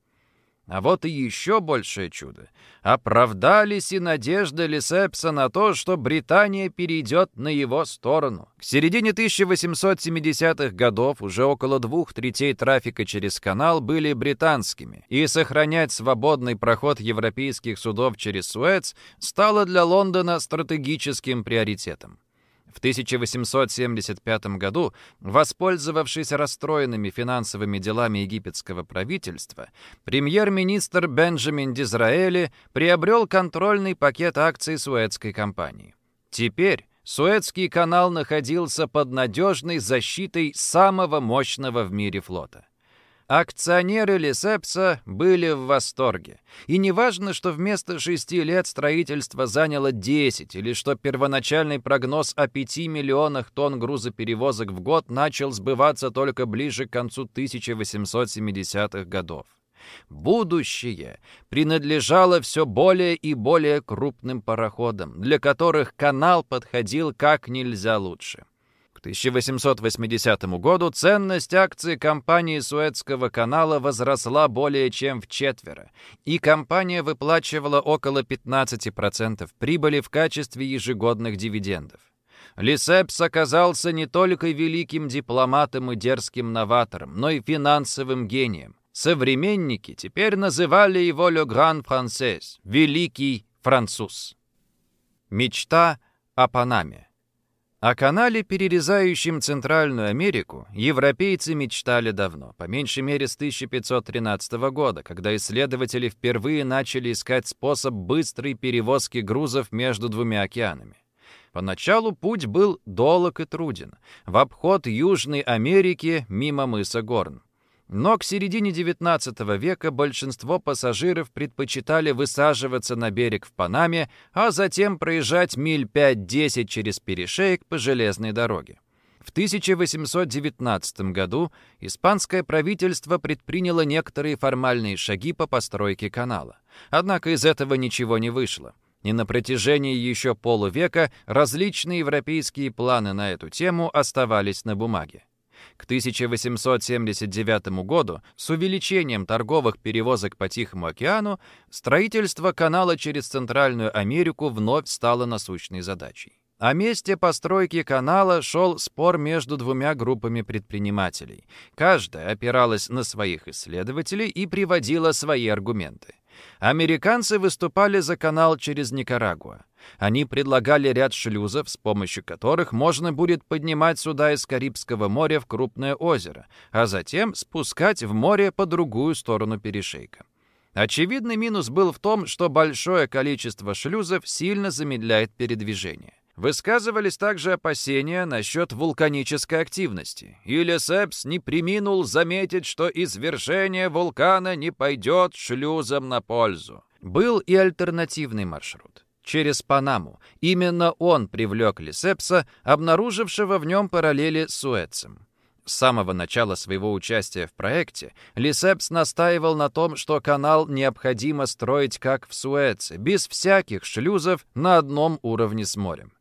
А вот и еще большее чудо. Оправдались и надежды Лисепса на то, что Британия перейдет на его сторону. К середине 1870-х годов уже около двух третей трафика через канал были британскими, и сохранять свободный проход европейских судов через Суэц стало для Лондона стратегическим приоритетом. В 1875 году, воспользовавшись расстроенными финансовыми делами египетского правительства, премьер-министр Бенджамин Дизраэли приобрел контрольный пакет акций Суэцкой компании. Теперь Суэцкий канал находился под надежной защитой самого мощного в мире флота. Акционеры Лисепса были в восторге. И не важно, что вместо шести лет строительство заняло 10, или что первоначальный прогноз о 5 миллионах тонн грузоперевозок в год начал сбываться только ближе к концу 1870-х годов. Будущее принадлежало все более и более крупным пароходам, для которых канал подходил как нельзя лучше. 1880 году ценность акций компании Суэцкого канала возросла более чем в четверо, и компания выплачивала около 15% прибыли в качестве ежегодных дивидендов. Лисепс оказался не только великим дипломатом и дерзким новатором, но и финансовым гением. Современники теперь называли его «Le Grand Français» — «Великий француз». Мечта о Панаме о канале, перерезающем Центральную Америку, европейцы мечтали давно, по меньшей мере с 1513 года, когда исследователи впервые начали искать способ быстрой перевозки грузов между двумя океанами. Поначалу путь был долог и труден, в обход Южной Америки мимо мыса Горн. Но к середине XIX века большинство пассажиров предпочитали высаживаться на берег в Панаме, а затем проезжать миль 5-10 через перешеек по железной дороге. В 1819 году испанское правительство предприняло некоторые формальные шаги по постройке канала. Однако из этого ничего не вышло. И на протяжении еще полувека различные европейские планы на эту тему оставались на бумаге. К 1879 году с увеличением торговых перевозок по Тихому океану строительство канала через Центральную Америку вновь стало насущной задачей. О месте постройки канала шел спор между двумя группами предпринимателей. Каждая опиралась на своих исследователей и приводила свои аргументы. Американцы выступали за канал через Никарагуа. Они предлагали ряд шлюзов, с помощью которых можно будет поднимать суда из Карибского моря в крупное озеро, а затем спускать в море по другую сторону перешейка. Очевидный минус был в том, что большое количество шлюзов сильно замедляет передвижение. Высказывались также опасения насчет вулканической активности. Или Сепс не приминул заметить, что извержение вулкана не пойдет шлюзом на пользу. Был и альтернативный маршрут. Через Панаму. Именно он привлек Лисепса, обнаружившего в нем параллели с Суэцем. С самого начала своего участия в проекте Лисепс настаивал на том, что канал необходимо строить как в Суэце, без всяких шлюзов на одном уровне с морем.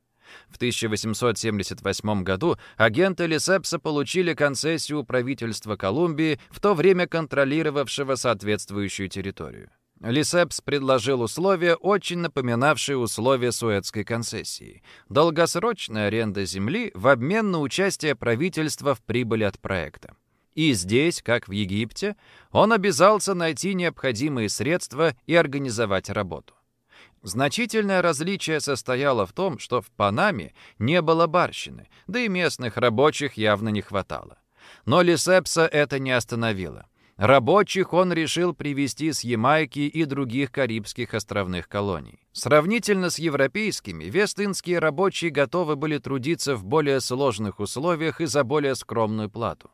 В 1878 году агенты Лисепса получили концессию правительства Колумбии, в то время контролировавшего соответствующую территорию. Лисепс предложил условия, очень напоминавшие условия Суэцкой концессии. Долгосрочная аренда земли в обмен на участие правительства в прибыли от проекта. И здесь, как в Египте, он обязался найти необходимые средства и организовать работу. Значительное различие состояло в том, что в Панаме не было барщины, да и местных рабочих явно не хватало. Но Лисепса это не остановило. Рабочих он решил привезти с Ямайки и других карибских островных колоний. Сравнительно с европейскими, вестынские рабочие готовы были трудиться в более сложных условиях и за более скромную плату.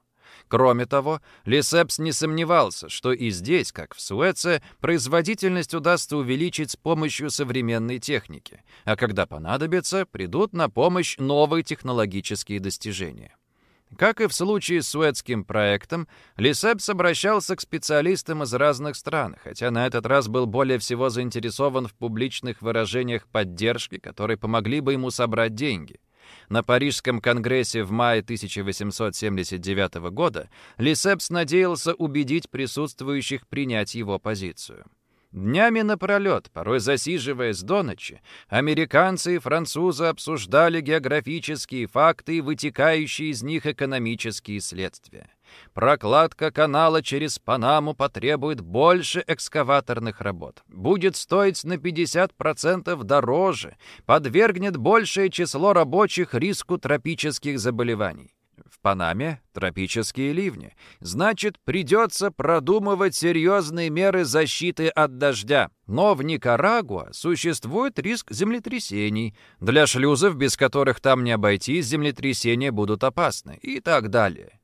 Кроме того, Лисепс не сомневался, что и здесь, как в Суэце, производительность удастся увеличить с помощью современной техники, а когда понадобится, придут на помощь новые технологические достижения. Как и в случае с Суэцким проектом, Лисепс обращался к специалистам из разных стран, хотя на этот раз был более всего заинтересован в публичных выражениях поддержки, которые помогли бы ему собрать деньги – на Парижском конгрессе в мае 1879 года Лисепс надеялся убедить присутствующих принять его позицию. Днями напролет, порой засиживаясь до ночи, американцы и французы обсуждали географические факты и вытекающие из них экономические следствия. Прокладка канала через Панаму потребует больше экскаваторных работ. Будет стоить на 50% дороже, подвергнет большее число рабочих риску тропических заболеваний. Панаме тропические ливни. Значит, придется продумывать серьезные меры защиты от дождя. Но в Никарагуа существует риск землетрясений. Для шлюзов, без которых там не обойтись, землетрясения будут опасны. И так далее.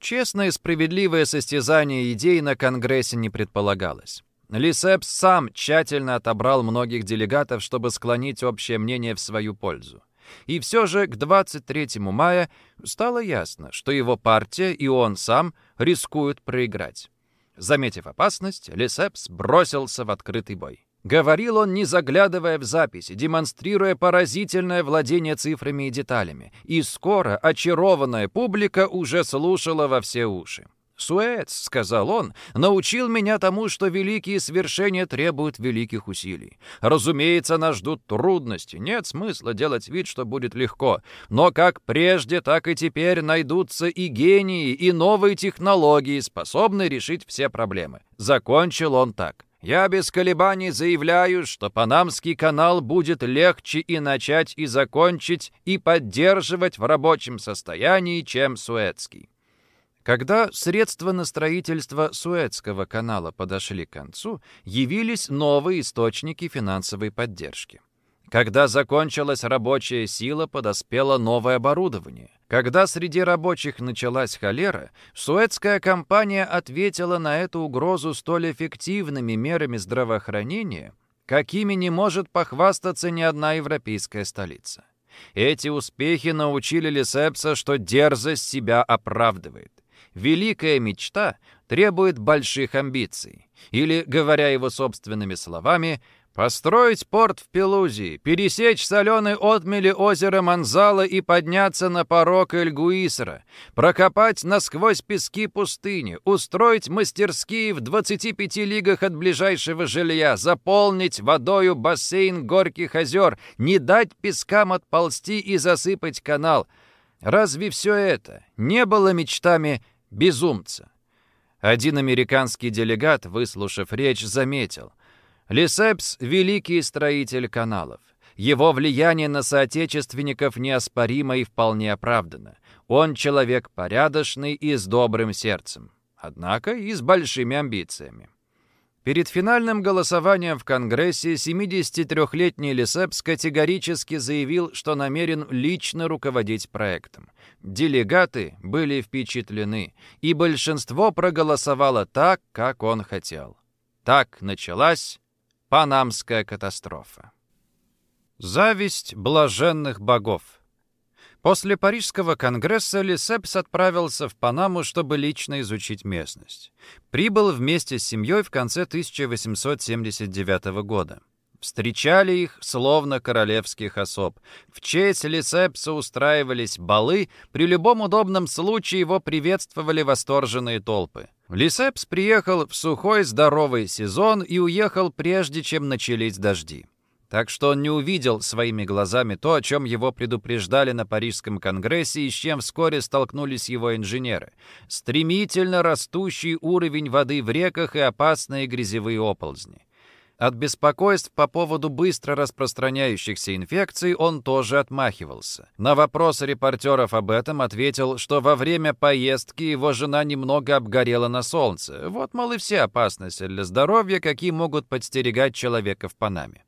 Честное и справедливое состязание идей на Конгрессе не предполагалось. Лисепс сам тщательно отобрал многих делегатов, чтобы склонить общее мнение в свою пользу. И все же к 23 мая стало ясно, что его партия и он сам рискуют проиграть. Заметив опасность, Лисепс бросился в открытый бой. Говорил он, не заглядывая в записи, демонстрируя поразительное владение цифрами и деталями. И скоро очарованная публика уже слушала во все уши. «Суэц», — сказал он, — «научил меня тому, что великие свершения требуют великих усилий. Разумеется, нас ждут трудности, нет смысла делать вид, что будет легко. Но как прежде, так и теперь найдутся и гении, и новые технологии, способные решить все проблемы». Закончил он так. Я без колебаний заявляю, что Панамский канал будет легче и начать, и закончить, и поддерживать в рабочем состоянии, чем Суэцкий. Когда средства на строительство Суэцкого канала подошли к концу, явились новые источники финансовой поддержки. Когда закончилась рабочая сила, подоспело новое оборудование. Когда среди рабочих началась холера, Суэцкая компания ответила на эту угрозу столь эффективными мерами здравоохранения, какими не может похвастаться ни одна европейская столица. Эти успехи научили Лисепса, что дерзость себя оправдывает. Великая мечта требует больших амбиций. Или, говоря его собственными словами, Построить порт в Пелузии, пересечь соленый отмели озера Манзала и подняться на порог Эльгуисера, прокопать насквозь пески пустыни, устроить мастерские в 25 лигах от ближайшего жилья, заполнить водою бассейн горьких озер, не дать пескам отползти и засыпать канал. Разве все это не было мечтами безумца? Один американский делегат, выслушав речь, заметил — Лисепс — великий строитель каналов. Его влияние на соотечественников неоспоримо и вполне оправдано. Он человек порядочный и с добрым сердцем. Однако и с большими амбициями. Перед финальным голосованием в Конгрессе 73-летний Лисепс категорически заявил, что намерен лично руководить проектом. Делегаты были впечатлены, и большинство проголосовало так, как он хотел. Так началась Панамская катастрофа. Зависть блаженных богов. После Парижского конгресса Лисепс отправился в Панаму, чтобы лично изучить местность. Прибыл вместе с семьей в конце 1879 года. Встречали их словно королевских особ. В честь Лисепса устраивались балы, при любом удобном случае его приветствовали восторженные толпы. Лисепс приехал в сухой здоровый сезон и уехал прежде, чем начались дожди. Так что он не увидел своими глазами то, о чем его предупреждали на Парижском конгрессе и с чем вскоре столкнулись его инженеры. Стремительно растущий уровень воды в реках и опасные грязевые оползни. От беспокойств по поводу быстро распространяющихся инфекций он тоже отмахивался. На вопрос репортеров об этом ответил, что во время поездки его жена немного обгорела на солнце. Вот, мол, и все опасности для здоровья, какие могут подстерегать человека в Панаме.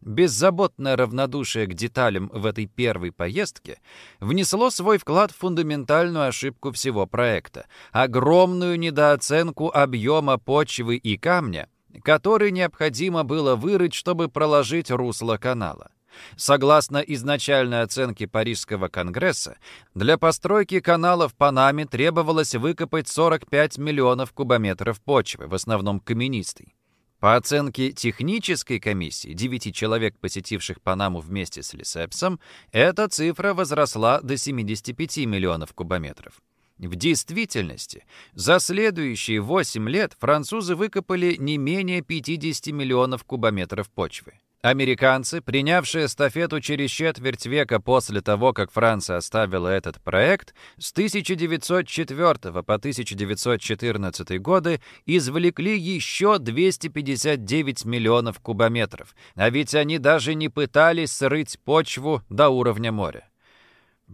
Беззаботное равнодушие к деталям в этой первой поездке внесло свой вклад в фундаментальную ошибку всего проекта — огромную недооценку объема почвы и камня — который необходимо было вырыть, чтобы проложить русло канала. Согласно изначальной оценке Парижского конгресса, для постройки канала в Панаме требовалось выкопать 45 миллионов кубометров почвы, в основном каменистой. По оценке технической комиссии, 9 человек, посетивших Панаму вместе с Лисепсом, эта цифра возросла до 75 миллионов кубометров. В действительности, за следующие 8 лет французы выкопали не менее 50 миллионов кубометров почвы. Американцы, принявшие эстафету через четверть века после того, как Франция оставила этот проект, с 1904 по 1914 годы извлекли еще 259 миллионов кубометров, а ведь они даже не пытались срыть почву до уровня моря.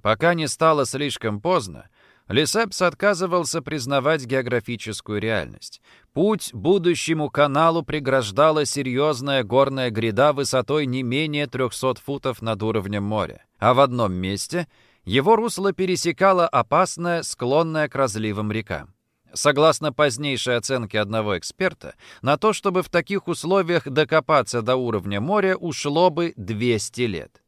Пока не стало слишком поздно, Лисепс отказывался признавать географическую реальность. Путь будущему каналу преграждала серьезная горная гряда высотой не менее 300 футов над уровнем моря. А в одном месте его русло пересекала опасная, склонная к разливам река. Согласно позднейшей оценке одного эксперта, на то, чтобы в таких условиях докопаться до уровня моря, ушло бы 200 лет.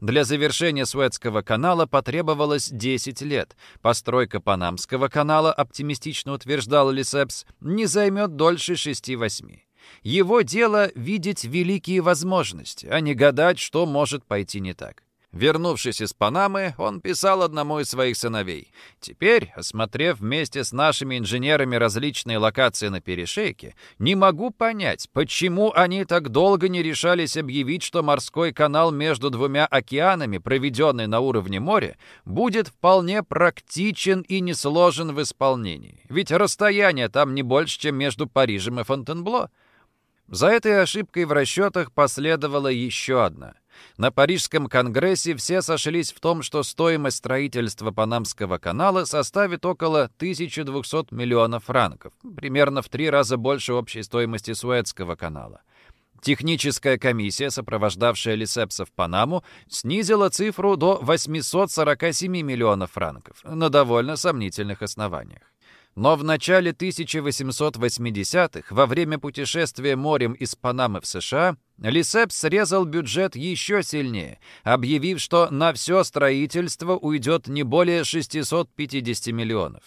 Для завершения Суэцкого канала потребовалось 10 лет. Постройка Панамского канала, оптимистично утверждал Лисепс, не займет дольше 6-8. Его дело — видеть великие возможности, а не гадать, что может пойти не так. Вернувшись из Панамы, он писал одному из своих сыновей. «Теперь, осмотрев вместе с нашими инженерами различные локации на перешейке, не могу понять, почему они так долго не решались объявить, что морской канал между двумя океанами, проведенный на уровне моря, будет вполне практичен и не сложен в исполнении. Ведь расстояние там не больше, чем между Парижем и Фонтенбло». За этой ошибкой в расчетах последовала еще одна. На Парижском конгрессе все сошлись в том, что стоимость строительства Панамского канала составит около 1200 миллионов франков, примерно в три раза больше общей стоимости Суэцкого канала. Техническая комиссия, сопровождавшая Лисепса в Панаму, снизила цифру до 847 миллионов франков на довольно сомнительных основаниях. Но в начале 1880-х, во время путешествия морем из Панамы в США, Лисеп срезал бюджет еще сильнее, объявив, что на все строительство уйдет не более 650 миллионов.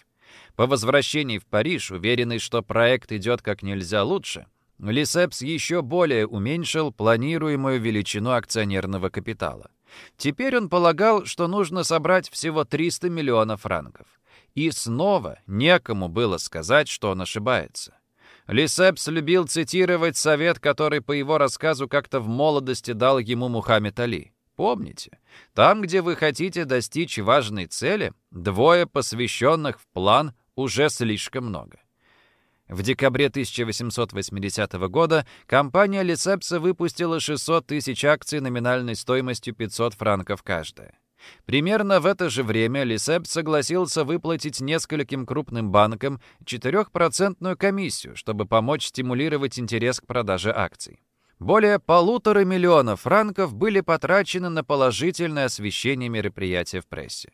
По возвращении в Париж, уверенный, что проект идет как нельзя лучше, Лисепс еще более уменьшил планируемую величину акционерного капитала. Теперь он полагал, что нужно собрать всего 300 миллионов франков. И снова некому было сказать, что он ошибается. Лисепс любил цитировать совет, который, по его рассказу, как-то в молодости дал ему Мухаммед Али. Помните, там, где вы хотите достичь важной цели, двое посвященных в план уже слишком много. В декабре 1880 года компания Лисепса выпустила 600 тысяч акций номинальной стоимостью 500 франков каждая. Примерно в это же время Лисеп согласился выплатить нескольким крупным банкам 4% комиссию, чтобы помочь стимулировать интерес к продаже акций. Более полутора миллионов франков были потрачены на положительное освещение мероприятия в прессе.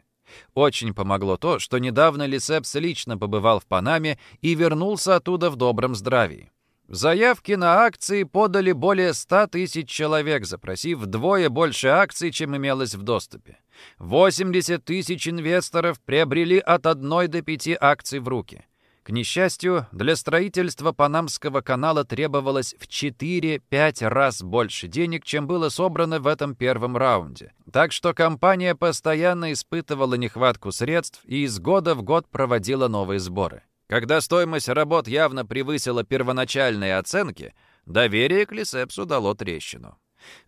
Очень помогло то, что недавно Лисепс лично побывал в Панаме и вернулся оттуда в добром здравии. Заявки на акции подали более 100 тысяч человек, запросив вдвое больше акций, чем имелось в доступе. 80 тысяч инвесторов приобрели от одной до пяти акций в руки. К несчастью, для строительства Панамского канала требовалось в 4-5 раз больше денег, чем было собрано в этом первом раунде. Так что компания постоянно испытывала нехватку средств и из года в год проводила новые сборы. Когда стоимость работ явно превысила первоначальные оценки, доверие к Лисепсу дало трещину.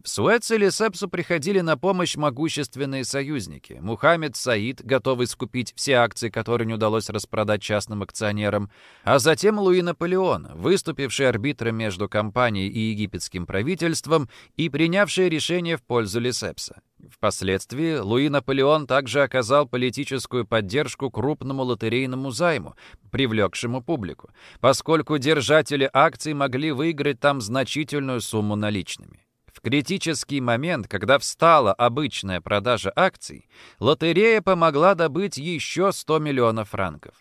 В Суэце Лисепсу приходили на помощь могущественные союзники. Мухаммед Саид, готовый скупить все акции, которые не удалось распродать частным акционерам, а затем Луи Наполеон, выступивший арбитром между компанией и египетским правительством и принявший решение в пользу Лисепса. Впоследствии Луи Наполеон также оказал политическую поддержку крупному лотерейному займу, привлекшему публику, поскольку держатели акций могли выиграть там значительную сумму наличными. Критический момент, когда встала обычная продажа акций, лотерея помогла добыть еще 100 миллионов франков.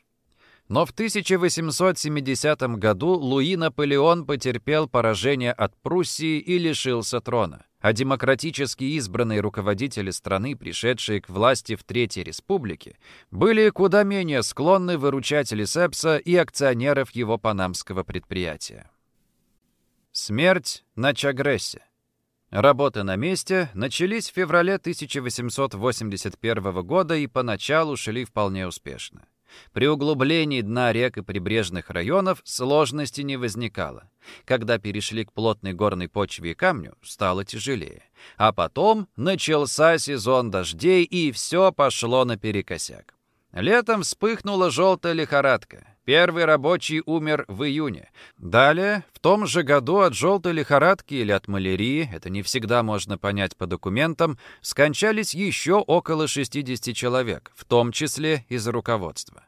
Но в 1870 году Луи Наполеон потерпел поражение от Пруссии и лишился трона. А демократически избранные руководители страны, пришедшие к власти в Третьей Республике, были куда менее склонны выручать Лисепса и акционеров его панамского предприятия. Смерть на Чагрессе Работы на месте начались в феврале 1881 года и поначалу шли вполне успешно. При углублении дна рек и прибрежных районов сложности не возникало. Когда перешли к плотной горной почве и камню, стало тяжелее. А потом начался сезон дождей, и все пошло наперекосяк. Летом вспыхнула желтая лихорадка. Первый рабочий умер в июне. Далее, в том же году от желтой лихорадки или от малярии, это не всегда можно понять по документам, скончались еще около 60 человек, в том числе из руководства.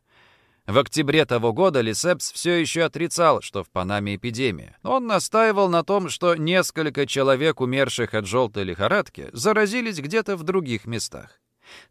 В октябре того года Лисепс все еще отрицал, что в Панаме эпидемия. Он настаивал на том, что несколько человек, умерших от желтой лихорадки, заразились где-то в других местах.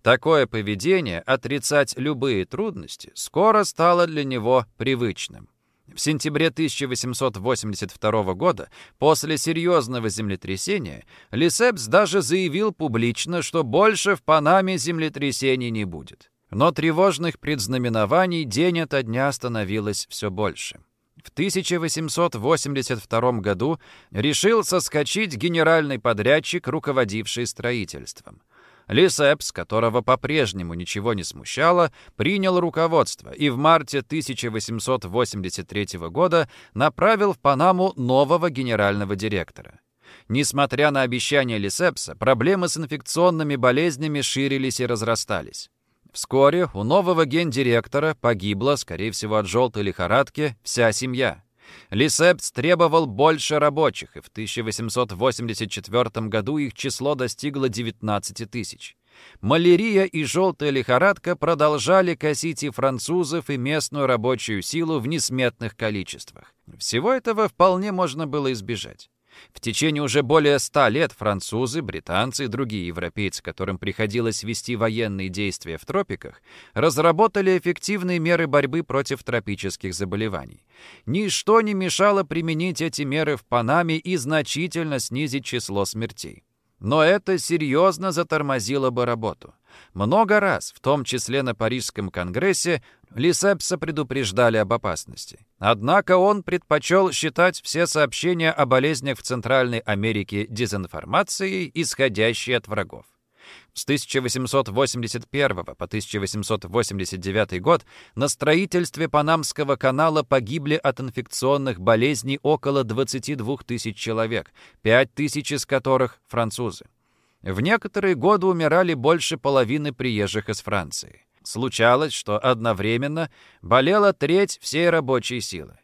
Такое поведение, отрицать любые трудности, скоро стало для него привычным. В сентябре 1882 года, после серьезного землетрясения, Лисепс даже заявил публично, что больше в Панаме землетрясений не будет. Но тревожных предзнаменований день ото дня становилось все больше. В 1882 году решил соскочить генеральный подрядчик, руководивший строительством. Лисепс, которого по-прежнему ничего не смущало, принял руководство и в марте 1883 года направил в Панаму нового генерального директора. Несмотря на обещания Лисепса, проблемы с инфекционными болезнями ширились и разрастались. Вскоре у нового гендиректора погибла, скорее всего, от желтой лихорадки, вся семья. Лисепс требовал больше рабочих, и в 1884 году их число достигло 19 тысяч. Малярия и желтая лихорадка продолжали косить и французов, и местную рабочую силу в несметных количествах. Всего этого вполне можно было избежать. В течение уже более ста лет французы, британцы и другие европейцы, которым приходилось вести военные действия в тропиках, разработали эффективные меры борьбы против тропических заболеваний. Ничто не мешало применить эти меры в Панаме и значительно снизить число смертей. Но это серьезно затормозило бы работу. Много раз, в том числе на Парижском конгрессе, Лисепса предупреждали об опасности. Однако он предпочел считать все сообщения о болезнях в Центральной Америке дезинформацией, исходящей от врагов. С 1881 по 1889 год на строительстве Панамского канала погибли от инфекционных болезней около 22 тысяч человек, 5 тысяч из которых – французы. В некоторые годы умирали больше половины приезжих из Франции. Случалось, что одновременно болела треть всей рабочей силы.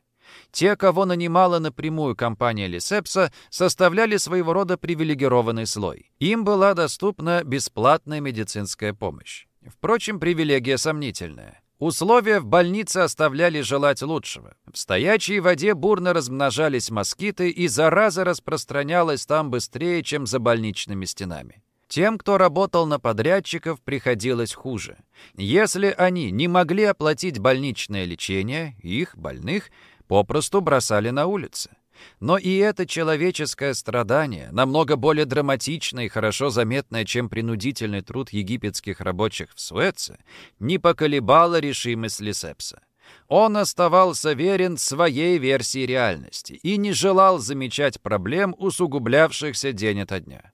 Те, кого нанимала напрямую компания Лисепса, составляли своего рода привилегированный слой. Им была доступна бесплатная медицинская помощь. Впрочем, привилегия сомнительная. Условия в больнице оставляли желать лучшего. В стоячей воде бурно размножались москиты, и зараза распространялась там быстрее, чем за больничными стенами. Тем, кто работал на подрядчиков, приходилось хуже. Если они не могли оплатить больничное лечение, их, больных, попросту бросали на улицы. Но и это человеческое страдание, намного более драматичное и хорошо заметное, чем принудительный труд египетских рабочих в Суэце, не поколебало решимость Лисепса. Он оставался верен своей версии реальности и не желал замечать проблем, усугублявшихся день ото дня.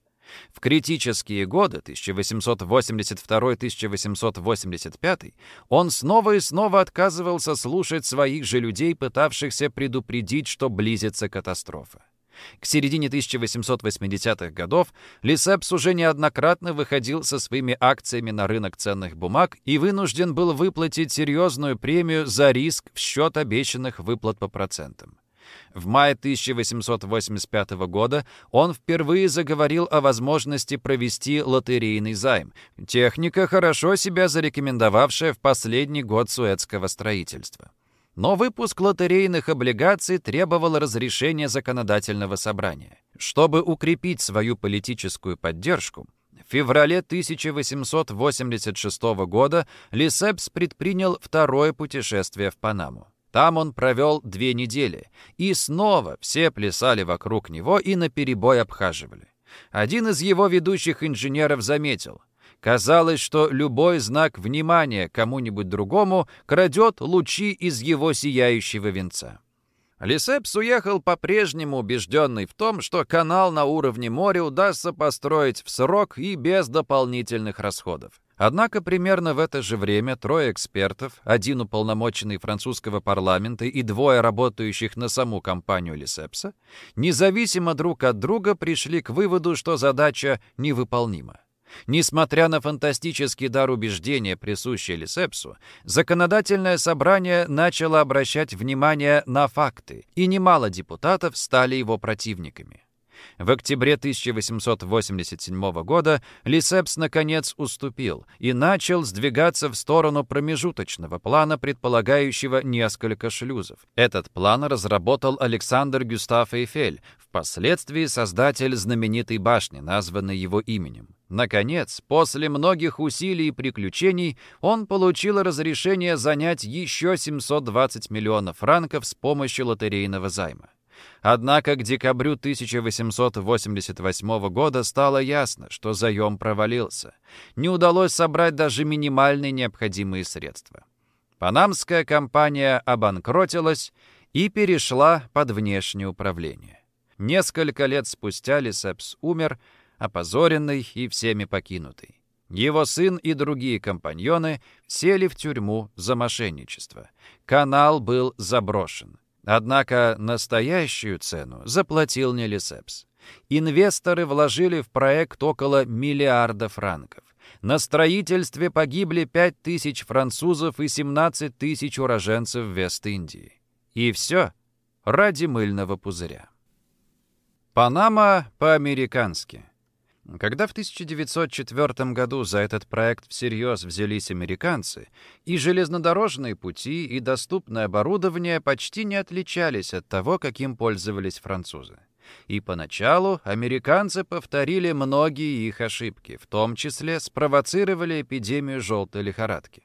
В критические годы 1882-1885 он снова и снова отказывался слушать своих же людей, пытавшихся предупредить, что близится катастрофа. К середине 1880-х годов Лисепс уже неоднократно выходил со своими акциями на рынок ценных бумаг и вынужден был выплатить серьезную премию за риск в счет обещанных выплат по процентам. В мае 1885 года он впервые заговорил о возможности провести лотерейный займ, техника, хорошо себя зарекомендовавшая в последний год суэцкого строительства. Но выпуск лотерейных облигаций требовал разрешения законодательного собрания. Чтобы укрепить свою политическую поддержку, в феврале 1886 года Лисепс предпринял второе путешествие в Панаму. Там он провел две недели, и снова все плясали вокруг него и наперебой обхаживали. Один из его ведущих инженеров заметил. Казалось, что любой знак внимания кому-нибудь другому крадет лучи из его сияющего венца. Лисепс уехал по-прежнему убежденный в том, что канал на уровне моря удастся построить в срок и без дополнительных расходов. Однако примерно в это же время трое экспертов, один уполномоченный французского парламента и двое работающих на саму компанию Лисепса, независимо друг от друга пришли к выводу, что задача невыполнима. Несмотря на фантастический дар убеждения, присущий Лисепсу, законодательное собрание начало обращать внимание на факты, и немало депутатов стали его противниками. В октябре 1887 года Лисепс наконец уступил и начал сдвигаться в сторону промежуточного плана, предполагающего несколько шлюзов. Этот план разработал Александр Гюстав Эйфель, впоследствии создатель знаменитой башни, названной его именем. Наконец, после многих усилий и приключений, он получил разрешение занять еще 720 миллионов франков с помощью лотерейного займа. Однако к декабрю 1888 года стало ясно, что заем провалился. Не удалось собрать даже минимальные необходимые средства. Панамская компания обанкротилась и перешла под внешнее управление. Несколько лет спустя Лисепс умер, опозоренный и всеми покинутый. Его сын и другие компаньоны сели в тюрьму за мошенничество. Канал был заброшен. Однако настоящую цену заплатил не Лисепс. Инвесторы вложили в проект около миллиарда франков. На строительстве погибли 5 тысяч французов и 17 тысяч уроженцев Вест-Индии. И все ради мыльного пузыря. Панама по-американски. Когда в 1904 году за этот проект всерьез взялись американцы, и железнодорожные пути, и доступное оборудование почти не отличались от того, каким пользовались французы. И поначалу американцы повторили многие их ошибки, в том числе спровоцировали эпидемию желтой лихорадки.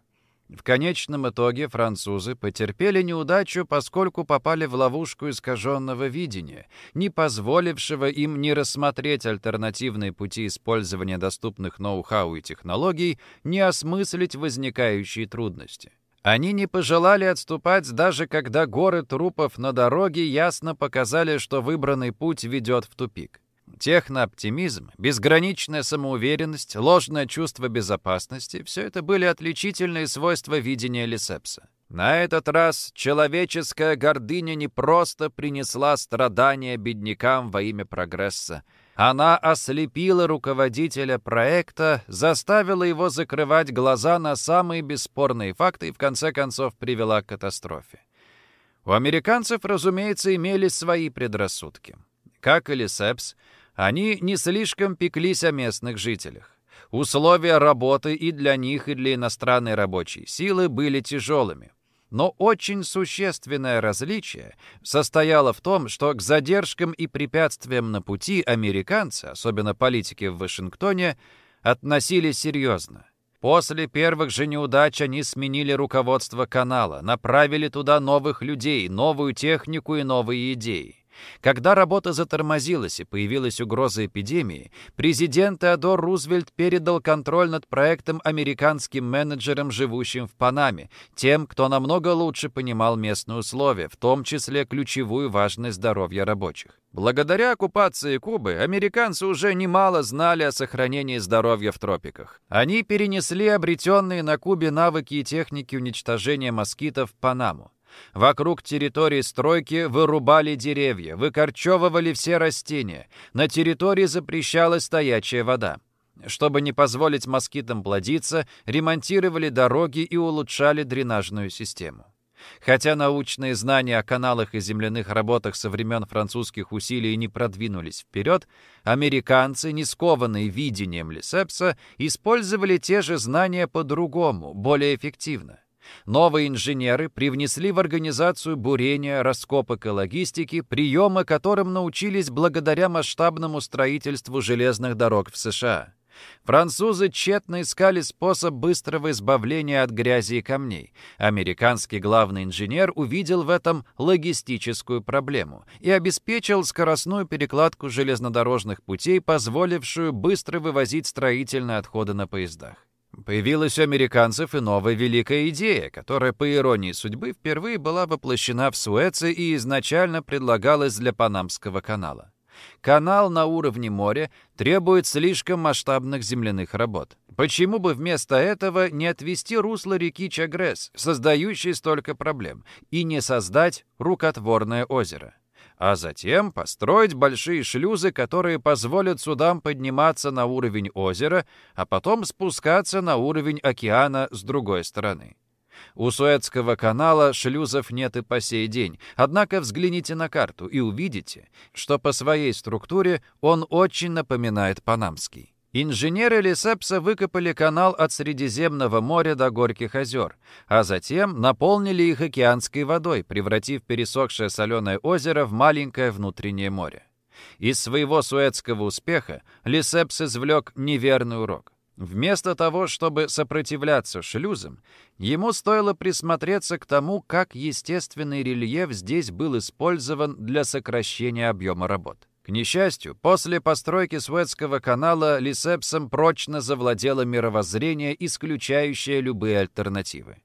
В конечном итоге французы потерпели неудачу, поскольку попали в ловушку искаженного видения, не позволившего им ни рассмотреть альтернативные пути использования доступных ноу-хау и технологий, ни осмыслить возникающие трудности. Они не пожелали отступать, даже когда горы трупов на дороге ясно показали, что выбранный путь ведет в тупик. Технооптимизм, безграничная самоуверенность, ложное чувство безопасности — все это были отличительные свойства видения Лисепса. На этот раз человеческая гордыня не просто принесла страдания беднякам во имя прогресса. Она ослепила руководителя проекта, заставила его закрывать глаза на самые бесспорные факты и в конце концов привела к катастрофе. У американцев, разумеется, имелись свои предрассудки. Как и Лисепс, они не слишком пеклись о местных жителях. Условия работы и для них, и для иностранной рабочей силы были тяжелыми. Но очень существенное различие состояло в том, что к задержкам и препятствиям на пути американцы, особенно политики в Вашингтоне, относились серьезно. После первых же неудач они сменили руководство канала, направили туда новых людей, новую технику и новые идеи. Когда работа затормозилась и появилась угроза эпидемии, президент Теодор Рузвельт передал контроль над проектом американским менеджерам, живущим в Панаме, тем, кто намного лучше понимал местные условия, в том числе ключевую важность здоровья рабочих. Благодаря оккупации Кубы американцы уже немало знали о сохранении здоровья в тропиках. Они перенесли обретенные на Кубе навыки и техники уничтожения москитов в Панаму. Вокруг территории стройки вырубали деревья, выкорчевывали все растения. На территории запрещалась стоячая вода. Чтобы не позволить москитам плодиться, ремонтировали дороги и улучшали дренажную систему. Хотя научные знания о каналах и земляных работах со времен французских усилий не продвинулись вперед, американцы, не скованные видением Лисепса, использовали те же знания по-другому, более эффективно. Новые инженеры привнесли в организацию бурения, раскопок и логистики, приемы которым научились благодаря масштабному строительству железных дорог в США. Французы тщетно искали способ быстрого избавления от грязи и камней. Американский главный инженер увидел в этом логистическую проблему и обеспечил скоростную перекладку железнодорожных путей, позволившую быстро вывозить строительные отходы на поездах. Появилась у американцев и новая великая идея, которая, по иронии судьбы, впервые была воплощена в Суэце и изначально предлагалась для Панамского канала. Канал на уровне моря требует слишком масштабных земляных работ. Почему бы вместо этого не отвести русло реки Чагрес, создающей столько проблем, и не создать рукотворное озеро? А затем построить большие шлюзы, которые позволят судам подниматься на уровень озера, а потом спускаться на уровень океана с другой стороны. У Суэцкого канала шлюзов нет и по сей день, однако взгляните на карту и увидите, что по своей структуре он очень напоминает Панамский. Инженеры Лисепса выкопали канал от Средиземного моря до Горьких озер, а затем наполнили их океанской водой, превратив пересохшее соленое озеро в маленькое внутреннее море. Из своего суэцкого успеха Лисепс извлек неверный урок. Вместо того, чтобы сопротивляться шлюзам, ему стоило присмотреться к тому, как естественный рельеф здесь был использован для сокращения объема работ. К несчастью, после постройки Суэцкого канала Лисепсом прочно завладело мировоззрение, исключающее любые альтернативы.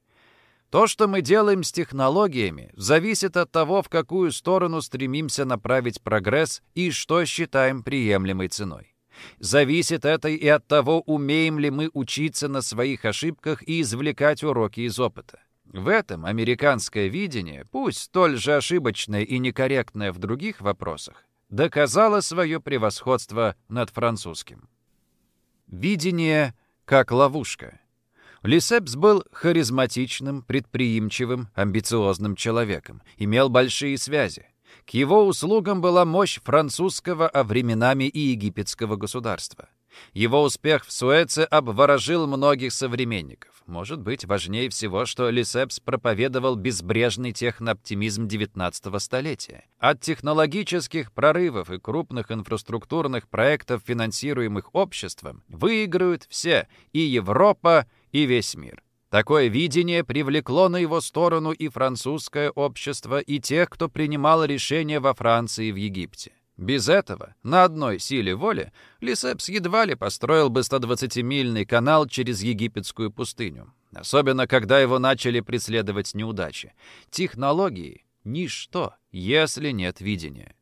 То, что мы делаем с технологиями, зависит от того, в какую сторону стремимся направить прогресс и что считаем приемлемой ценой. Зависит это и от того, умеем ли мы учиться на своих ошибках и извлекать уроки из опыта. В этом американское видение, пусть столь же ошибочное и некорректное в других вопросах, доказала свое превосходство над французским. Видение как ловушка. Лисепс был харизматичным, предприимчивым, амбициозным человеком, имел большие связи. К его услугам была мощь французского, а временами и египетского государства. Его успех в Суэце обворожил многих современников. Может быть, важнее всего, что Лисепс проповедовал безбрежный технооптимизм XIX столетия. От технологических прорывов и крупных инфраструктурных проектов, финансируемых обществом, выиграют все – и Европа, и весь мир. Такое видение привлекло на его сторону и французское общество, и тех, кто принимал решения во Франции и в Египте. Без этого, на одной силе воли, Лисепс едва ли построил бы 120-мильный канал через египетскую пустыню. Особенно, когда его начали преследовать неудачи. Технологии — ничто, если нет видения.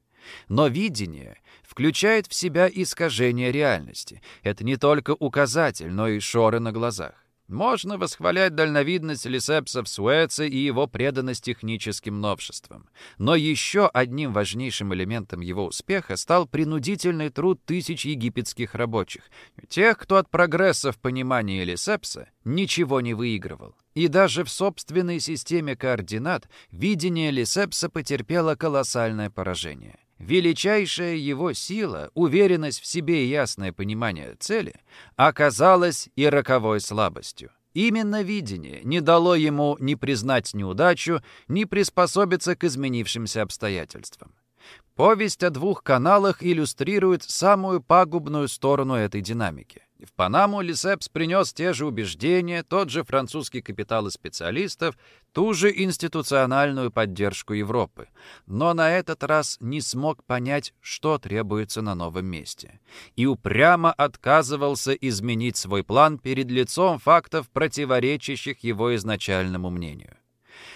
Но видение включает в себя искажение реальности. Это не только указатель, но и шоры на глазах. Можно восхвалять дальновидность Лисепса в Суэце и его преданность техническим новшествам. Но еще одним важнейшим элементом его успеха стал принудительный труд тысяч египетских рабочих, тех, кто от прогресса в понимании Лисепса ничего не выигрывал. И даже в собственной системе координат видение Лисепса потерпело колоссальное поражение. Величайшая его сила, уверенность в себе и ясное понимание цели, оказалась и роковой слабостью. Именно видение не дало ему ни признать неудачу, ни приспособиться к изменившимся обстоятельствам. Повесть о двух каналах иллюстрирует самую пагубную сторону этой динамики. В Панаму Лисепс принес те же убеждения, тот же французский капитал и специалистов, ту же институциональную поддержку Европы. Но на этот раз не смог понять, что требуется на новом месте. И упрямо отказывался изменить свой план перед лицом фактов, противоречащих его изначальному мнению.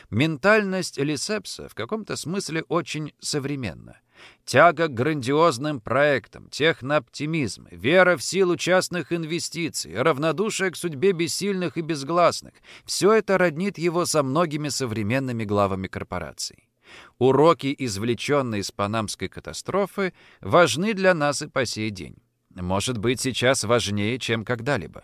Ментальность Лисепса в каком-то смысле очень современна. Тяга к грандиозным проектам, технооптимизм, вера в силу частных инвестиций, равнодушие к судьбе бессильных и безгласных – все это роднит его со многими современными главами корпораций. Уроки, извлеченные из панамской катастрофы, важны для нас и по сей день. Может быть, сейчас важнее, чем когда-либо.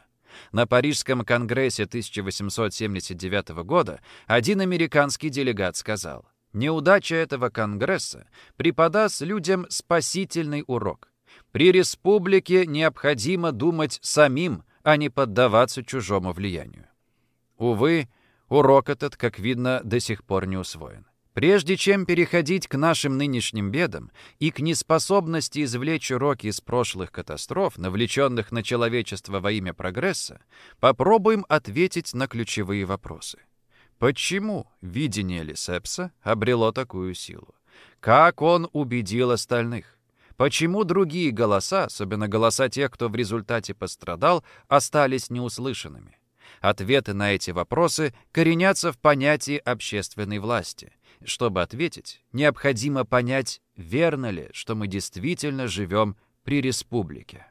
На Парижском конгрессе 1879 года один американский делегат сказал, Неудача этого Конгресса преподаст людям спасительный урок. При республике необходимо думать самим, а не поддаваться чужому влиянию. Увы, урок этот, как видно, до сих пор не усвоен. Прежде чем переходить к нашим нынешним бедам и к неспособности извлечь уроки из прошлых катастроф, навлеченных на человечество во имя прогресса, попробуем ответить на ключевые вопросы. Почему видение Лисепса обрело такую силу? Как он убедил остальных? Почему другие голоса, особенно голоса тех, кто в результате пострадал, остались неуслышанными? Ответы на эти вопросы коренятся в понятии общественной власти. Чтобы ответить, необходимо понять, верно ли, что мы действительно живем при республике.